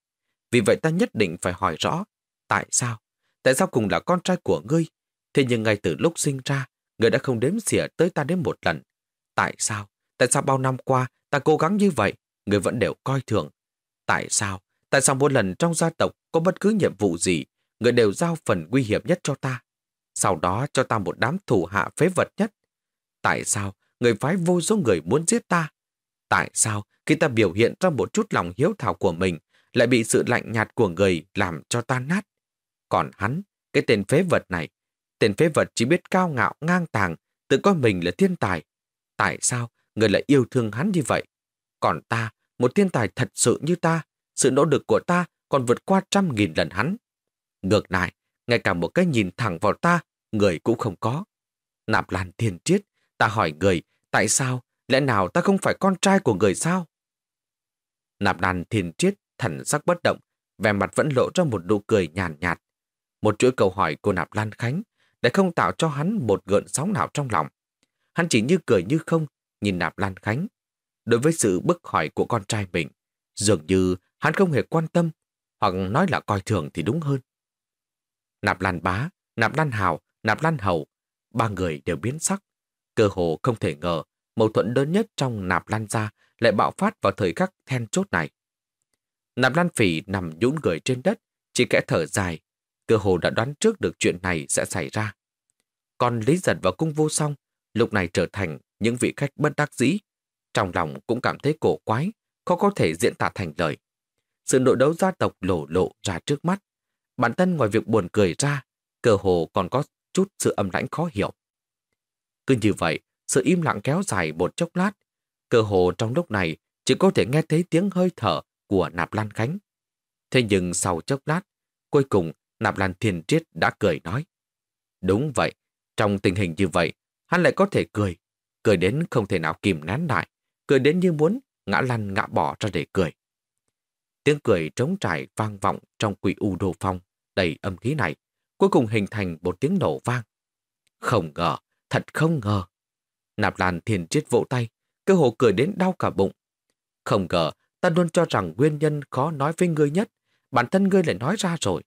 [SPEAKER 1] Vì vậy ta nhất định phải hỏi rõ, tại sao? Tại sao cùng là con trai của ngươi? Thế nhưng ngay từ lúc sinh ra, ngươi đã không đếm xỉa tới ta đến một lần. Tại sao? Tại sao bao năm qua ta cố gắng như vậy, ngươi vẫn đều coi thường? Tại sao? Tại sao mỗi lần trong gia tộc có bất cứ nhiệm vụ gì, người đều giao phần nguy hiểm nhất cho ta? Sau đó cho ta một đám thủ hạ phế vật nhất. Tại sao người phái vô số người muốn giết ta? Tại sao khi ta biểu hiện ra một chút lòng hiếu thảo của mình lại bị sự lạnh nhạt của người làm cho tan nát? Còn hắn, cái tên phế vật này, tên phế vật chỉ biết cao ngạo ngang tàng, tự coi mình là thiên tài. Tại sao người lại yêu thương hắn như vậy? Còn ta, một thiên tài thật sự như ta, sự nỗ lực của ta còn vượt qua trăm nghìn lần hắn. Ngược lại, ngay cả một cái nhìn thẳng vào ta, người cũng không có. Nạp Lan Thiên Triết, ta hỏi người, tại sao Lẽ nào ta không phải con trai của người sao? Nạp lan thiên triết, thần sắc bất động, vẻ mặt vẫn lộ ra một nụ cười nhàn nhạt, nhạt. Một chuỗi câu hỏi của Nạp Lan Khánh để không tạo cho hắn một gợn sóng nào trong lòng. Hắn chỉ như cười như không, nhìn Nạp Lan Khánh. Đối với sự bức hỏi của con trai mình, dường như hắn không hề quan tâm, hoặc nói là coi thường thì đúng hơn. Nạp Lan Bá, Nạp Lan Hào, Nạp Lan Hầu, ba người đều biến sắc. Cơ hồ không thể ngờ mâu thuẫn lớn nhất trong nạp lan gia lại bạo phát vào thời khắc then chốt này. Nạp lan phỉ nằm nhũn người trên đất, chỉ kẽ thở dài, cơ hồ đã đoán trước được chuyện này sẽ xảy ra. Còn Lý Giật và Cung Vô Song lúc này trở thành những vị khách bất đắc dĩ, trong lòng cũng cảm thấy cổ quái, khó có thể diễn tả thành lời. sự nội đấu gia tộc lộ lộ ra trước mắt. Bản thân ngoài việc buồn cười ra, cơ hồ còn có chút sự âm lãnh khó hiểu. Cứ như vậy, sự im lặng kéo dài một chốc lát. Cơ hồ trong lúc này chỉ có thể nghe thấy tiếng hơi thở của Nạp Lan Khánh. Thế nhưng sau chốc lát, cuối cùng Nạp Lan Thiên Triết đã cười nói. Đúng vậy, trong tình hình như vậy, hắn lại có thể cười. Cười đến không thể nào kìm nén lại. Cười đến như muốn ngã lăn ngã bỏ ra để cười. Tiếng cười trống trải vang vọng trong quỷ u đồ phong, đầy âm khí này, cuối cùng hình thành một tiếng nổ vang. Không ngờ, thật không ngờ. Nạp Lan thiền Triết vỗ tay, cơ hồ cười đến đau cả bụng. Không ngờ, ta luôn cho rằng nguyên nhân khó nói với ngươi nhất, bản thân ngươi lại nói ra rồi.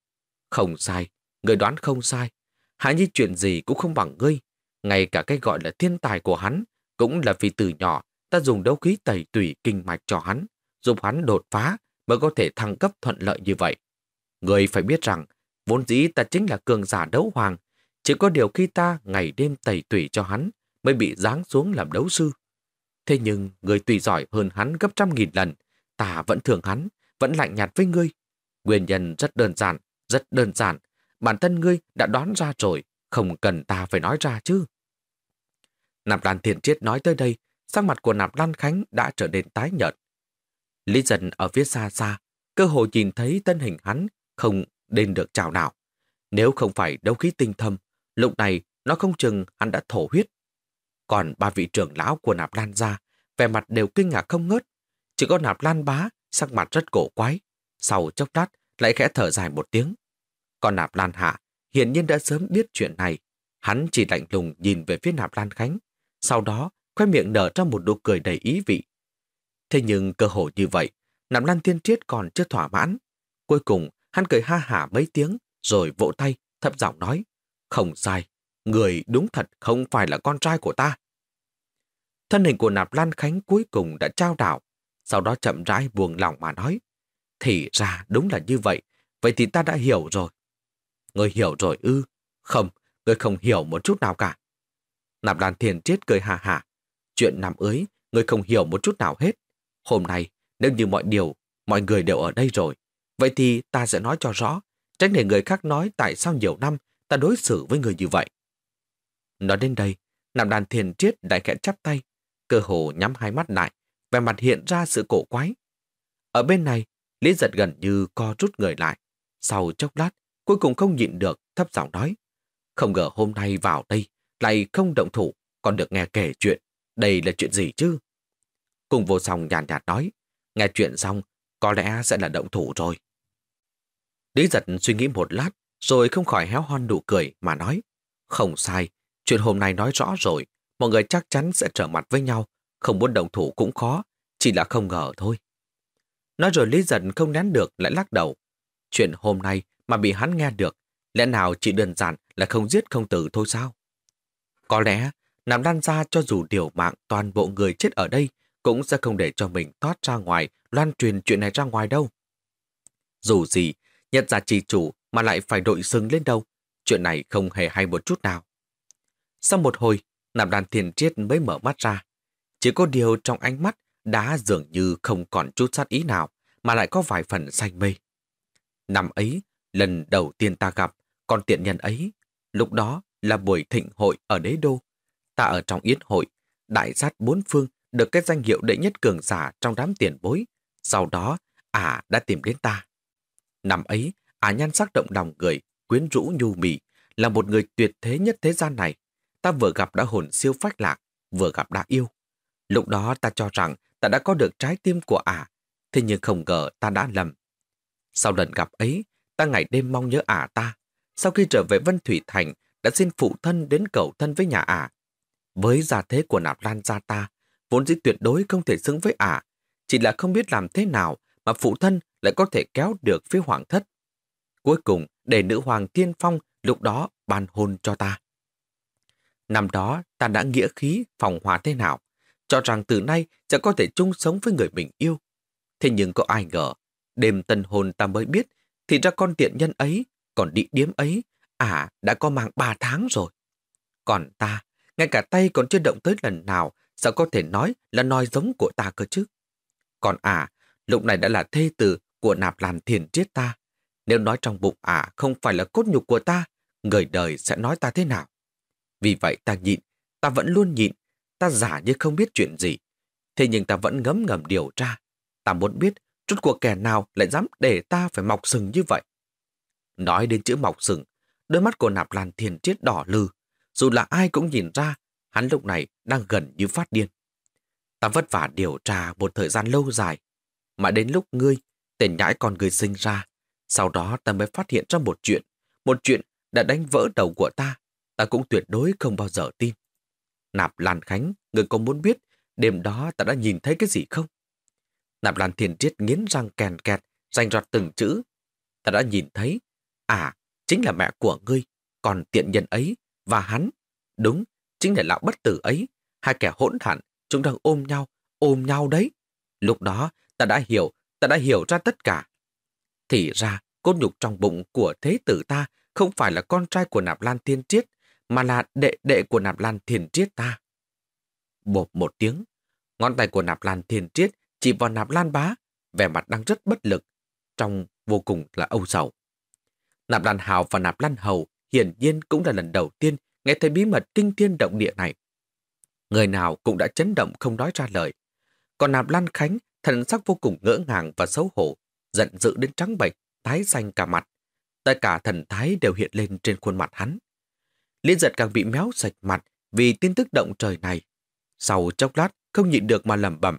[SPEAKER 1] Không sai, ngươi đoán không sai. Hạ Nhi chuyện gì cũng không bằng ngươi. Ngay cả cái gọi là thiên tài của hắn, cũng là vì từ nhỏ ta dùng đấu khí tẩy tủy kinh mạch cho hắn, giúp hắn đột phá mới có thể thăng cấp thuận lợi như vậy. người phải biết rằng, vốn dĩ ta chính là cường giả đấu hoàng, chỉ có điều khi ta ngày đêm tẩy tủy cho hắn mới bị giáng xuống làm đấu sư. Thế nhưng người tùy giỏi hơn hắn gấp trăm nghìn lần, ta vẫn thường hắn, vẫn lạnh nhạt với ngươi. Nguyên nhân rất đơn giản, rất đơn giản. Bản thân ngươi đã đoán ra rồi, không cần ta phải nói ra chứ. Nạp đàn Thiện Triết nói tới đây, sắc mặt của Nạp Lan Khánh đã trở nên tái nhợt. Lý dần ở phía xa xa, cơ hồ nhìn thấy thân hình hắn không đến được chào nào. Nếu không phải đấu khí tinh thâm, lúc này nó không chừng hắn đã thổ huyết. Còn ba vị trưởng lão của Nạp Lan ra, vẻ mặt đều kinh ngạc không ngớt. Chỉ có Nạp Lan bá, sắc mặt rất cổ quái. Sau chốc lát, lại khẽ thở dài một tiếng. Còn Nạp Lan hạ, hiển nhiên đã sớm biết chuyện này. Hắn chỉ lạnh lùng nhìn về phía Nạp Lan Khánh. Sau đó, khoe miệng nở ra một nụ cười đầy ý vị. Thế nhưng cơ hội như vậy, Nạp Lan Thiên Triết còn chưa thỏa mãn. Cuối cùng, hắn cười ha hả mấy tiếng, rồi vỗ tay, thấp giọng nói. Không sai, người đúng thật không phải là con trai của ta. Thân hình của Nạp Lan Khánh cuối cùng đã trao đảo, sau đó chậm rãi buồn lòng mà nói. Thì ra đúng là như vậy, vậy thì ta đã hiểu rồi. Người hiểu rồi ư? Không, người không hiểu một chút nào cả. Nạp Lan Thiền Triết cười hà hà. Chuyện nằm ưới, người không hiểu một chút nào hết. Hôm nay, nếu như mọi điều, mọi người đều ở đây rồi, vậy thì ta sẽ nói cho rõ, tránh để người khác nói tại sao nhiều năm ta đối xử với người như vậy. Nói đến đây, nằm đàn thiền triết đại khẽ chắp tay, cơ hồ nhắm hai mắt lại, vẻ mặt hiện ra sự cổ quái. Ở bên này, Lý giật gần như co rút người lại. Sau chốc lát, cuối cùng không nhịn được, thấp giọng nói. Không ngờ hôm nay vào đây, lại không động thủ, còn được nghe kể chuyện. Đây là chuyện gì chứ? Cùng vô song nhàn nhạt nói, nghe chuyện xong, có lẽ sẽ là động thủ rồi. Lý giật suy nghĩ một lát, rồi không khỏi héo hon nụ cười mà nói. Không sai, chuyện hôm nay nói rõ rồi, mọi người chắc chắn sẽ trở mặt với nhau, không muốn động thủ cũng khó, chỉ là không ngờ thôi. Nói rồi Lý giật không nén được lại lắc đầu. Chuyện hôm nay mà bị hắn nghe được, lẽ nào chỉ đơn giản là không giết không tử thôi sao? Có lẽ, nằm đan ra cho dù điều mạng toàn bộ người chết ở đây cũng sẽ không để cho mình thoát ra ngoài, loan truyền chuyện này ra ngoài đâu. Dù gì, nhận ra trì chủ mà lại phải đội sừng lên đâu, chuyện này không hề hay một chút nào. Sau một hồi, nằm đàn thiền triết mới mở mắt ra. Chỉ có điều trong ánh mắt đã dường như không còn chút sát ý nào, mà lại có vài phần say mê. Năm ấy, lần đầu tiên ta gặp, con tiện nhân ấy, lúc đó là buổi thịnh hội ở đế đô. Ta ở trong yến hội, đại sát bốn phương được cái danh hiệu đệ nhất cường giả trong đám tiền bối. Sau đó, ả đã tìm đến ta. Năm ấy, ả nhan sắc động lòng người, quyến rũ nhu mị, là một người tuyệt thế nhất thế gian này. Ta vừa gặp đã hồn siêu phách lạc, vừa gặp đã yêu. Lúc đó ta cho rằng ta đã có được trái tim của ả, thế nhưng không ngờ ta đã lầm. Sau lần gặp ấy, ta ngày đêm mong nhớ ả ta. Sau khi trở về Vân Thủy Thành, đã xin phụ thân đến cầu thân với nhà ả. Với giả thế của nạp lan gia ta, vốn dĩ tuyệt đối không thể xứng với ả, chỉ là không biết làm thế nào mà phụ thân lại có thể kéo được phía hoàng thất. Cuối cùng, để nữ hoàng tiên phong lúc đó ban hôn cho ta. Năm đó, ta đã nghĩa khí phòng hòa thế nào, cho rằng từ nay sẽ có thể chung sống với người mình yêu. Thế nhưng có ai ngờ, đêm tân hôn ta mới biết, thì ra con tiện nhân ấy, còn đi điếm ấy, à đã có mang ba tháng rồi. Còn ta, ngay cả tay còn chưa động tới lần nào, sao có thể nói là nói giống của ta cơ chứ? Còn à, lúc này đã là thê tử của nạp làn thiền triết ta. Nếu nói trong bụng ả không phải là cốt nhục của ta, người đời sẽ nói ta thế nào? Vì vậy ta nhịn, ta vẫn luôn nhịn, ta giả như không biết chuyện gì. Thế nhưng ta vẫn ngấm ngầm điều tra. Ta muốn biết chút cuộc kẻ nào lại dám để ta phải mọc sừng như vậy. Nói đến chữ mọc sừng, đôi mắt của nạp lan thiền triết đỏ lư. Dù là ai cũng nhìn ra, hắn lúc này đang gần như phát điên. Ta vất vả điều tra một thời gian lâu dài, mà đến lúc ngươi, tên nhãi con người sinh ra, sau đó ta mới phát hiện ra một chuyện, một chuyện đã đánh vỡ đầu của ta, ta cũng tuyệt đối không bao giờ tin. Nạp Lan Khánh, người có muốn biết đêm đó ta đã nhìn thấy cái gì không? Nạp Lan Thiền Triết nghiến răng kèn kẹt, rành rọt từng chữ. Ta đã nhìn thấy, à, chính là mẹ của ngươi, còn tiện nhân ấy, và hắn. Đúng, chính là lão bất tử ấy, hai kẻ hỗn hạn, chúng đang ôm nhau, ôm nhau đấy. Lúc đó, ta đã hiểu, ta đã hiểu ra tất cả. Thì ra, cốt nhục trong bụng của thế tử ta không phải là con trai của Nạp Lan Thiên Triết, mà là đệ đệ của Nạp Lan Thiên Triết ta. Bộp một tiếng, ngón tay của Nạp Lan Thiên Triết chỉ vào Nạp Lan Bá, vẻ mặt đang rất bất lực, trong vô cùng là âu sầu. Nạp Lan Hào và Nạp Lan Hầu hiển nhiên cũng là lần đầu tiên nghe thấy bí mật kinh thiên động địa này. Người nào cũng đã chấn động không nói ra lời. Còn Nạp Lan Khánh, thần sắc vô cùng ngỡ ngàng và xấu hổ, giận dữ đến trắng bệch, tái xanh cả mặt. Tất cả thần thái đều hiện lên trên khuôn mặt hắn. Liên giật càng bị méo sạch mặt vì tin tức động trời này. Sau chốc lát, không nhịn được mà lẩm bẩm.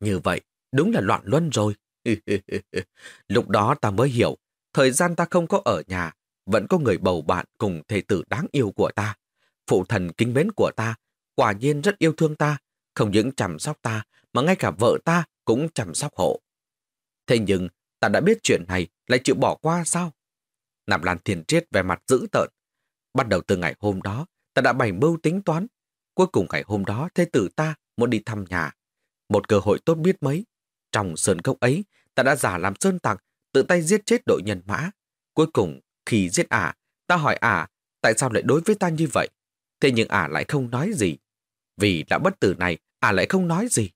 [SPEAKER 1] Như vậy, đúng là loạn luân rồi. *laughs* Lúc đó ta mới hiểu, thời gian ta không có ở nhà, vẫn có người bầu bạn cùng thầy tử đáng yêu của ta. Phụ thần kính mến của ta, quả nhiên rất yêu thương ta, không những chăm sóc ta, mà ngay cả vợ ta cũng chăm sóc hộ. Thế nhưng, ta đã biết chuyện này lại chịu bỏ qua sao? Nạp Lan Thiền Triết về mặt dữ tợn. Bắt đầu từ ngày hôm đó, ta đã bày mưu tính toán. Cuối cùng ngày hôm đó, thế tử ta muốn đi thăm nhà. Một cơ hội tốt biết mấy. Trong sơn cốc ấy, ta đã giả làm sơn tặc, tự tay giết chết đội nhân mã. Cuối cùng, khi giết ả, ta hỏi ả, tại sao lại đối với ta như vậy? Thế nhưng ả lại không nói gì. Vì đã bất tử này, ả lại không nói gì.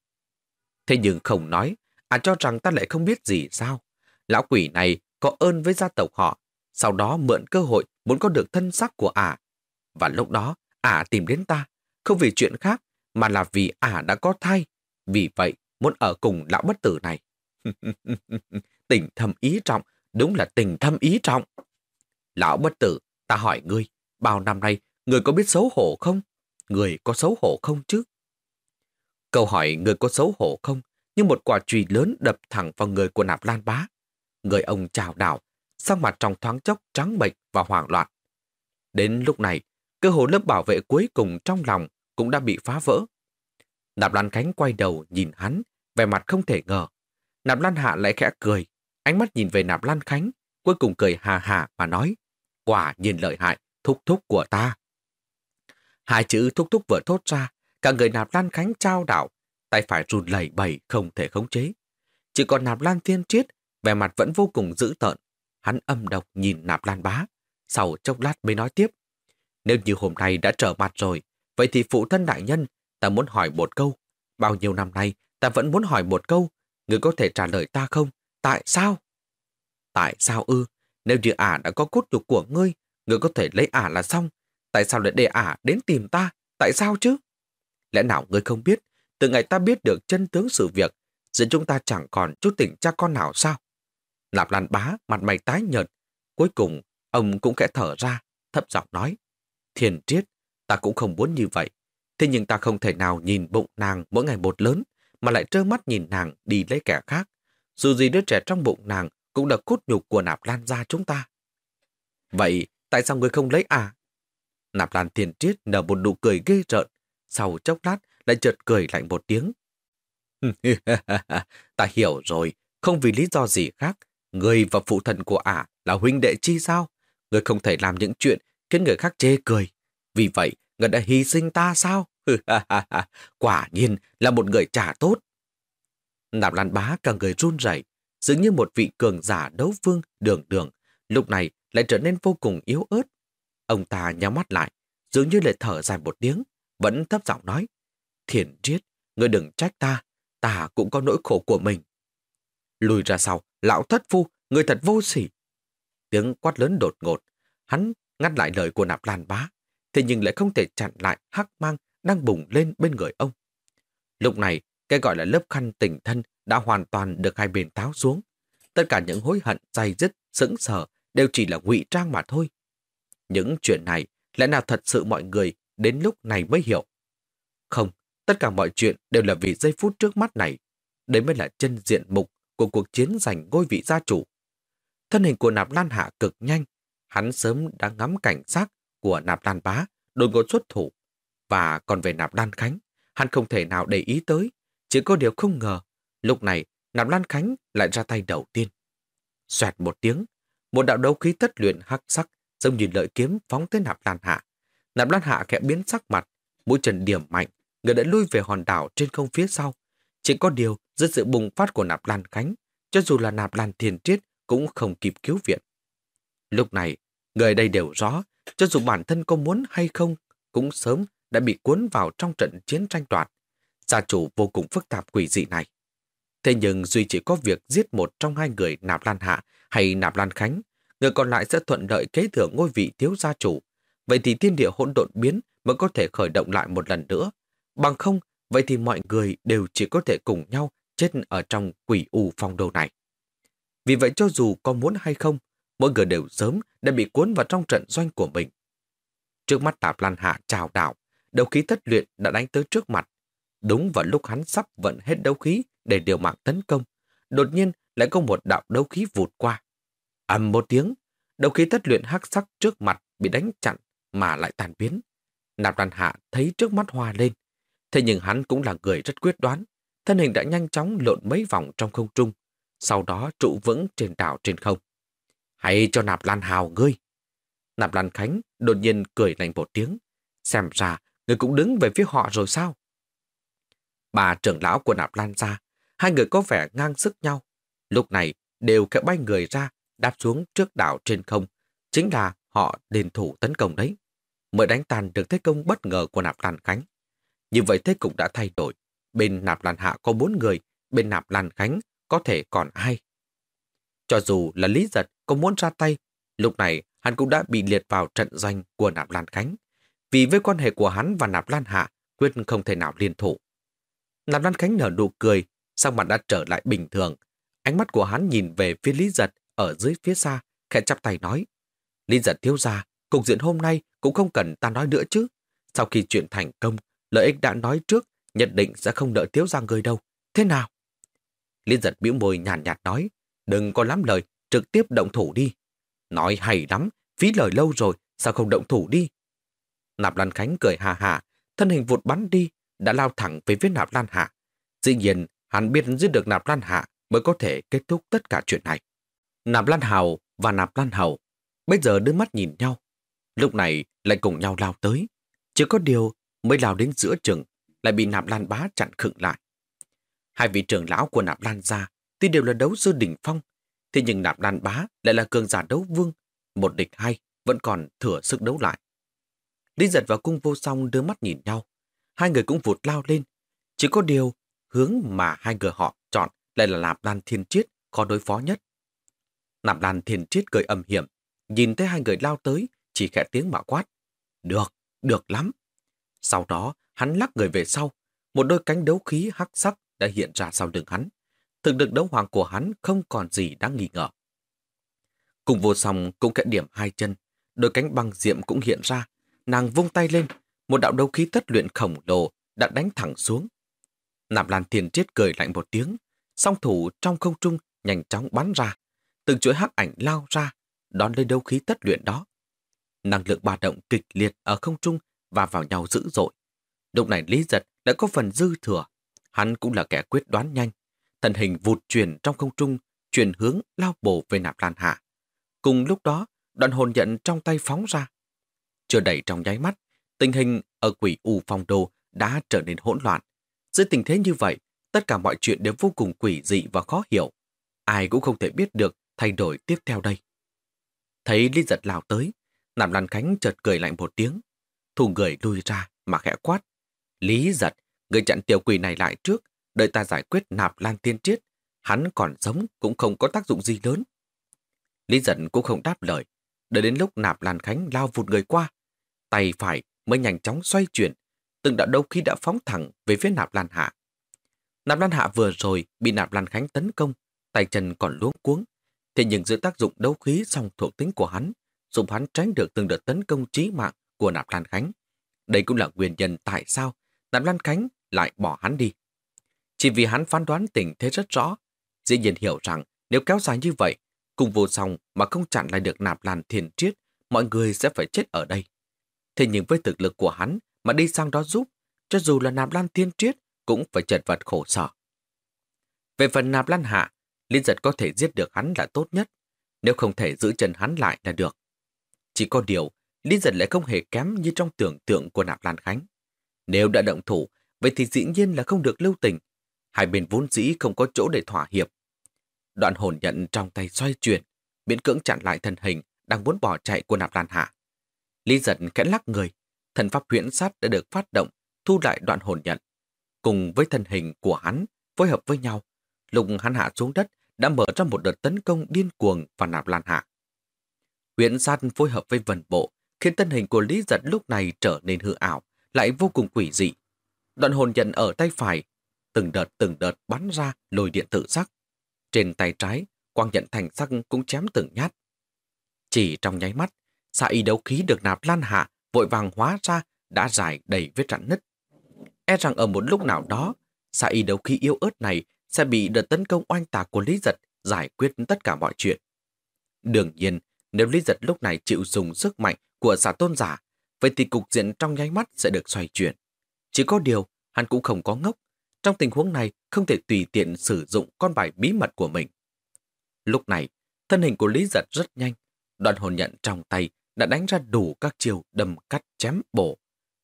[SPEAKER 1] Thế nhưng không nói, ả cho rằng ta lại không biết gì sao? Lão quỷ này có ơn với gia tộc họ, sau đó mượn cơ hội muốn có được thân sắc của ả. Và lúc đó, ả tìm đến ta, không vì chuyện khác, mà là vì ả đã có thai. Vì vậy, muốn ở cùng lão bất tử này. *laughs* tình thâm ý trọng, đúng là tình thâm ý trọng. Lão bất tử, ta hỏi ngươi, bao năm nay, người có biết xấu hổ không? Người có xấu hổ không chứ? Câu hỏi người có xấu hổ không, như một quả chùy lớn đập thẳng vào người của nạp lan bá. Người ông chào đảo, sắc mặt trong thoáng chốc trắng bệch và hoảng loạn. Đến lúc này, cơ hồ lớp bảo vệ cuối cùng trong lòng cũng đã bị phá vỡ. Nạp Lan Khánh quay đầu nhìn hắn, vẻ mặt không thể ngờ. Nạp Lan Hạ lại khẽ cười, ánh mắt nhìn về Nạp Lan Khánh, cuối cùng cười hà hà mà nói, quả nhìn lợi hại, thúc thúc của ta. Hai chữ thúc thúc vừa thốt ra, cả người Nạp Lan Khánh trao đảo, tay phải run lẩy bẩy không thể khống chế. Chỉ còn Nạp Lan Thiên Triết, vẻ mặt vẫn vô cùng dữ tợn. Hắn âm độc nhìn Nạp Lan Bá, sau chốc lát mới nói tiếp. Nếu như hôm nay đã trở mặt rồi, vậy thì phụ thân đại nhân, ta muốn hỏi một câu. Bao nhiêu năm nay, ta vẫn muốn hỏi một câu. Người có thể trả lời ta không? Tại sao? Tại sao ư? Nếu như ả đã có cốt nhục của ngươi, ngươi có thể lấy ả là xong. Tại sao lại để ả đến tìm ta? Tại sao chứ? Lẽ nào ngươi không biết, từ ngày ta biết được chân tướng sự việc, giữa chúng ta chẳng còn chút tình cha con nào sao? Lạp Lan bá, mặt mày tái nhợt. Cuối cùng, ông cũng khẽ thở ra, thấp giọng nói. Thiền triết, ta cũng không muốn như vậy. Thế nhưng ta không thể nào nhìn bụng nàng mỗi ngày một lớn, mà lại trơ mắt nhìn nàng đi lấy kẻ khác. Dù gì đứa trẻ trong bụng nàng cũng là cốt nhục của nạp lan ra chúng ta. Vậy, tại sao người không lấy à? Nạp lan thiền triết nở một nụ cười ghê rợn, sau chốc lát lại chợt cười lạnh một tiếng. *laughs* ta hiểu rồi, không vì lý do gì khác, người và phụ thần của ả là huynh đệ chi sao? Người không thể làm những chuyện khiến người khác chê cười. Vì vậy, người đã hy sinh ta sao? *laughs* Quả nhiên là một người trả tốt. Nạp Lan Bá cả người run rẩy, dường như một vị cường giả đấu vương đường đường, lúc này lại trở nên vô cùng yếu ớt. Ông ta nhắm mắt lại, dường như lại thở dài một tiếng, vẫn thấp giọng nói, Thiền triết, ngươi đừng trách ta, ta cũng có nỗi khổ của mình. Lùi ra sau, Lão thất phu, người thật vô sỉ. Tiếng quát lớn đột ngột, hắn ngắt lại lời của nạp lan bá, thế nhưng lại không thể chặn lại hắc mang đang bùng lên bên người ông. Lúc này, cái gọi là lớp khăn tình thân đã hoàn toàn được hai bên táo xuống. Tất cả những hối hận, dày dứt, sững sờ đều chỉ là ngụy trang mà thôi. Những chuyện này lẽ nào thật sự mọi người đến lúc này mới hiểu. Không, tất cả mọi chuyện đều là vì giây phút trước mắt này. Đấy mới là chân diện mục của cuộc chiến giành ngôi vị gia chủ. Thân hình của nạp lan hạ cực nhanh, hắn sớm đã ngắm cảnh sát của nạp lan bá, đồn ngột xuất thủ. Và còn về nạp lan khánh, hắn không thể nào để ý tới, chỉ có điều không ngờ, lúc này nạp lan khánh lại ra tay đầu tiên. Xoẹt một tiếng, một đạo đấu khí tất luyện hắc sắc giống như lợi kiếm phóng tới nạp lan hạ. Nạp lan hạ khẽ biến sắc mặt, mũi chân điểm mạnh, người đã lui về hòn đảo trên không phía sau. Chỉ có điều, dưới sự bùng phát của nạp lan khánh, cho dù là nạp lan thiền triết cũng không kịp cứu viện. Lúc này, người đây đều rõ, cho dù bản thân có muốn hay không, cũng sớm đã bị cuốn vào trong trận chiến tranh đoạt. Gia chủ vô cùng phức tạp quỷ dị này. Thế nhưng Duy chỉ có việc giết một trong hai người Nạp Lan Hạ hay Nạp Lan Khánh, người còn lại sẽ thuận lợi kế thừa ngôi vị thiếu gia chủ. Vậy thì thiên địa hỗn độn biến mới có thể khởi động lại một lần nữa. Bằng không, vậy thì mọi người đều chỉ có thể cùng nhau chết ở trong quỷ u phong đồ này. Vì vậy cho dù có muốn hay không, mỗi người đều sớm đã bị cuốn vào trong trận doanh của mình. Trước mắt Tạp Lan Hạ trào đảo, đấu khí thất luyện đã đánh tới trước mặt. Đúng vào lúc hắn sắp vận hết đấu khí để điều mạng tấn công, đột nhiên lại có một đạo đấu khí vụt qua. ầm một tiếng, đấu khí tất luyện hắc sắc trước mặt bị đánh chặn mà lại tàn biến. Nạp Lan Hạ thấy trước mắt hoa lên, thế nhưng hắn cũng là người rất quyết đoán, thân hình đã nhanh chóng lộn mấy vòng trong không trung, sau đó trụ vững trên đảo trên không. Hãy cho Nạp Lan Hào ngươi. Nạp Lan Khánh đột nhiên cười lạnh một tiếng. Xem ra, người cũng đứng về phía họ rồi sao? Bà trưởng lão của Nạp Lan ra, hai người có vẻ ngang sức nhau. Lúc này đều kẽ bay người ra, đáp xuống trước đảo trên không. Chính là họ đền thủ tấn công đấy. Mới đánh tàn được thế công bất ngờ của Nạp Lan Khánh. Như vậy thế cục đã thay đổi. Bên Nạp Lan Hạ có bốn người, bên Nạp Lan Khánh có thể còn ai. Cho dù là Lý Giật có muốn ra tay, lúc này hắn cũng đã bị liệt vào trận doanh của Nạp Lan Khánh. Vì với quan hệ của hắn và Nạp Lan Hạ, quyết không thể nào liên thủ. Nạp Lan Khánh nở nụ cười, sang mặt đã trở lại bình thường. Ánh mắt của hắn nhìn về phía Lý Giật ở dưới phía xa, khẽ chắp tay nói. Lý Giật thiếu ra, cục diện hôm nay cũng không cần ta nói nữa chứ. Sau khi chuyện thành công, lợi ích đã nói trước, nhất định sẽ không đợi thiếu ra người đâu. Thế nào? Lý Giật bĩu môi nhàn nhạt, nhạt nói, đừng có lắm lời, trực tiếp động thủ đi. Nói hay lắm, phí lời lâu rồi, sao không động thủ đi? Nạp Lan Khánh cười hà hà, thân hình vụt bắn đi, đã lao thẳng về phía Nạp Lan Hạ. Dĩ nhiên, hắn biết giết được Nạp Lan Hạ mới có thể kết thúc tất cả chuyện này. Nạp Lan Hào và Nạp Lan Hầu bây giờ đưa mắt nhìn nhau. Lúc này lại cùng nhau lao tới. Chỉ có điều mới lao đến giữa chừng lại bị Nạp Lan Bá chặn khựng lại. Hai vị trưởng lão của Nạp Lan gia tuy đều là đấu sư đỉnh phong, thế nhưng Nạp Lan Bá lại là cường giả đấu vương, một địch hai vẫn còn thừa sức đấu lại. Lý giật và cung vô song đưa mắt nhìn nhau, hai người cũng vụt lao lên. Chỉ có điều, hướng mà hai người họ chọn lại là Nạp Lan Thiên Chiết khó đối phó nhất. Nạp Lan Thiên Chiết cười âm hiểm, nhìn thấy hai người lao tới, chỉ khẽ tiếng mà quát. Được, được lắm. Sau đó, hắn lắc người về sau, một đôi cánh đấu khí hắc sắc đã hiện ra sau lưng hắn. Thực lực đấu hoàng của hắn không còn gì đáng nghi ngờ. Cùng vô song cũng kẽ điểm hai chân, đôi cánh băng diệm cũng hiện ra. Nàng vung tay lên, một đạo đấu khí tất luyện khổng lồ đã đánh thẳng xuống. Nạp Lan Thiên Triết cười lạnh một tiếng, song thủ trong không trung nhanh chóng bắn ra. Từng chuỗi hắc ảnh lao ra, đón lên đấu khí tất luyện đó. Năng lượng ba động kịch liệt ở không trung và vào nhau dữ dội. Lúc này Lý Giật đã có phần dư thừa. Hắn cũng là kẻ quyết đoán nhanh. Thần hình vụt chuyển trong không trung, chuyển hướng lao bổ về nạp lan hạ. Cùng lúc đó, đoạn hồn nhận trong tay phóng ra. Chưa đầy trong nháy mắt, tình hình ở quỷ u phong đô đã trở nên hỗn loạn. Dưới tình thế như vậy, tất cả mọi chuyện đều vô cùng quỷ dị và khó hiểu. Ai cũng không thể biết được thay đổi tiếp theo đây. Thấy Lý giật lao tới, nạp lan khánh chợt cười lạnh một tiếng. Thù người lui ra mà khẽ quát. Lý giật, người chặn tiểu quỷ này lại trước, đợi ta giải quyết nạp lan tiên triết. hắn còn sống cũng không có tác dụng gì lớn. Lý giật cũng không đáp lời, đợi đến lúc nạp Lan Khánh lao vụt người qua. Tay phải mới nhanh chóng xoay chuyển, từng đạo đấu khí đã phóng thẳng về phía nạp Lan Hạ. Nạp Lan Hạ vừa rồi bị nạp Lan Khánh tấn công, tay chân còn luống cuống. Thế nhưng dưới tác dụng đấu khí song thuộc tính của hắn, giúp hắn tránh được từng đợt tấn công chí mạng của nạp Lan Khánh. Đây cũng là nguyên nhân tại sao nạp Lan Khánh lại bỏ hắn đi. Chỉ vì hắn phán đoán tình thế rất rõ, dĩ nhiên hiểu rằng nếu kéo dài như vậy, cùng vô song mà không chặn lại được nạp lan thiền triết, mọi người sẽ phải chết ở đây. Thế nhưng với thực lực của hắn mà đi sang đó giúp, cho dù là nạp lan thiên triết cũng phải chật vật khổ sở. Về phần nạp lan hạ, Liên giật có thể giết được hắn là tốt nhất, nếu không thể giữ chân hắn lại là được. Chỉ có điều, Liên giật lại không hề kém như trong tưởng tượng của nạp lan khánh. Nếu đã động thủ, vậy thì dĩ nhiên là không được lưu tình. Hai bên vốn dĩ không có chỗ để thỏa hiệp. Đoạn hồn nhận trong tay xoay chuyển, miễn cưỡng chặn lại thân hình đang muốn bỏ chạy của nạp lan hạ. Lý giật khẽ lắc người, thần pháp huyễn sát đã được phát động, thu lại đoạn hồn nhận. Cùng với thân hình của hắn phối hợp với nhau, lúc hắn hạ xuống đất đã mở ra một đợt tấn công điên cuồng và nạp lan hạ. Huyễn sát phối hợp với vần bộ khiến thân hình của Lý giật lúc này trở nên hư ảo, lại vô cùng quỷ dị. Đoạn hồn nhận ở tay phải, từng đợt từng đợt bắn ra lồi điện tự sắc. Trên tay trái, quang nhận thành sắc cũng chém từng nhát. Chỉ trong nháy mắt, xạ y đấu khí được nạp lan hạ, vội vàng hóa ra đã dài đầy vết rạn nứt. E rằng ở một lúc nào đó, xạ y đấu khí yếu ớt này sẽ bị đợt tấn công oanh tạc của Lý Giật giải quyết tất cả mọi chuyện. Đương nhiên, nếu Lý Giật lúc này chịu dùng sức mạnh của xạ tôn giả, vậy thì cục diện trong nháy mắt sẽ được xoay chuyển. Chỉ có điều, hắn cũng không có ngốc. Trong tình huống này, không thể tùy tiện sử dụng con bài bí mật của mình. Lúc này, thân hình của Lý Giật rất nhanh. đoạn hồn nhận trong tay đã đánh ra đủ các chiều đâm cắt chém bổ.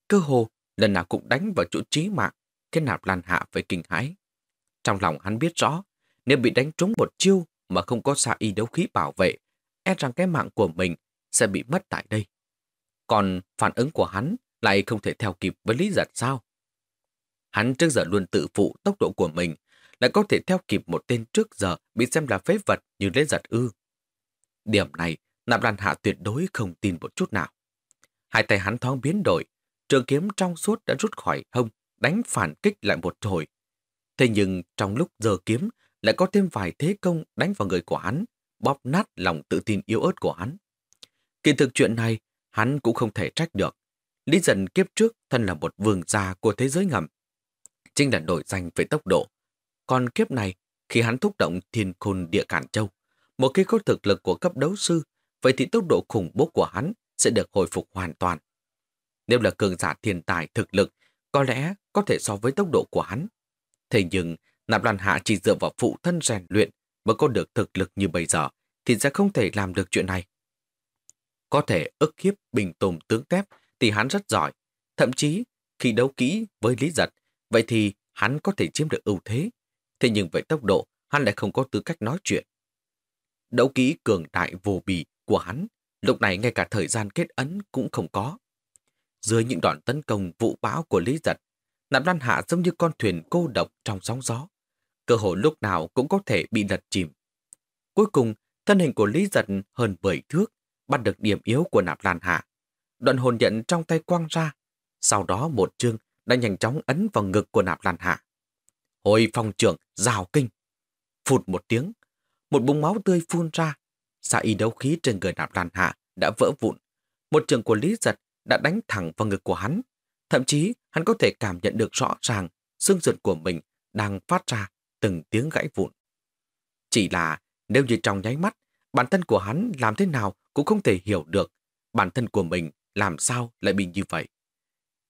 [SPEAKER 1] Cơ hồ, lần nào cũng đánh vào chỗ trí mạng, khiến nạp lan hạ với kinh hãi. Trong lòng hắn biết rõ, nếu bị đánh trúng một chiêu mà không có xa y đấu khí bảo vệ, e rằng cái mạng của mình sẽ bị mất tại đây. Còn phản ứng của hắn lại không thể theo kịp với Lý Giật sao? Hắn trước giờ luôn tự phụ tốc độ của mình, lại có thể theo kịp một tên trước giờ bị xem là phế vật như Lý Giật ư. Điểm này, Nạp Lan Hạ tuyệt đối không tin một chút nào. Hai tay hắn thoáng biến đổi, trường kiếm trong suốt đã rút khỏi hông, đánh phản kích lại một hồi. Thế nhưng trong lúc giờ kiếm lại có thêm vài thế công đánh vào người của hắn, bóp nát lòng tự tin yếu ớt của hắn. Kỳ thực chuyện này, hắn cũng không thể trách được. Lý dần kiếp trước thân là một vương gia của thế giới ngầm. Chính là nổi danh về tốc độ. Còn kiếp này, khi hắn thúc động thiên khôn địa cản châu, một khi có thực lực của cấp đấu sư, vậy thì tốc độ khủng bố của hắn sẽ được hồi phục hoàn toàn. Nếu là cường giả thiên tài thực lực, có lẽ có thể so với tốc độ của hắn. Thế nhưng, Nạp Lan Hạ chỉ dựa vào phụ thân rèn luyện mới có được thực lực như bây giờ, thì sẽ không thể làm được chuyện này. Có thể ức hiếp bình tồn tướng tép thì hắn rất giỏi. Thậm chí, khi đấu kỹ với Lý Giật, vậy thì hắn có thể chiếm được ưu thế. Thế nhưng với tốc độ, hắn lại không có tư cách nói chuyện. Đấu kỹ cường đại vô bì của hắn, lúc này ngay cả thời gian kết ấn cũng không có. Dưới những đoạn tấn công vụ bão của Lý Giật, Nạp Lan Hạ giống như con thuyền cô độc trong sóng gió. Cơ hội lúc nào cũng có thể bị lật chìm. Cuối cùng, thân hình của Lý Giật hơn 10 thước, bắt được điểm yếu của Nạp Lan Hạ. Đoạn hồn nhận trong tay quăng ra. Sau đó một chương đã nhanh chóng ấn vào ngực của Nạp Lan Hạ. Hồi phòng trưởng, rào kinh. Phụt một tiếng, một búng máu tươi phun ra. Xa y đấu khí trên người Nạp Lan Hạ đã vỡ vụn. Một trường của Lý Giật đã đánh thẳng vào ngực của hắn. Thậm chí, hắn có thể cảm nhận được rõ ràng xương sườn của mình đang phát ra từng tiếng gãy vụn. Chỉ là nếu như trong nháy mắt, bản thân của hắn làm thế nào cũng không thể hiểu được bản thân của mình làm sao lại bị như vậy.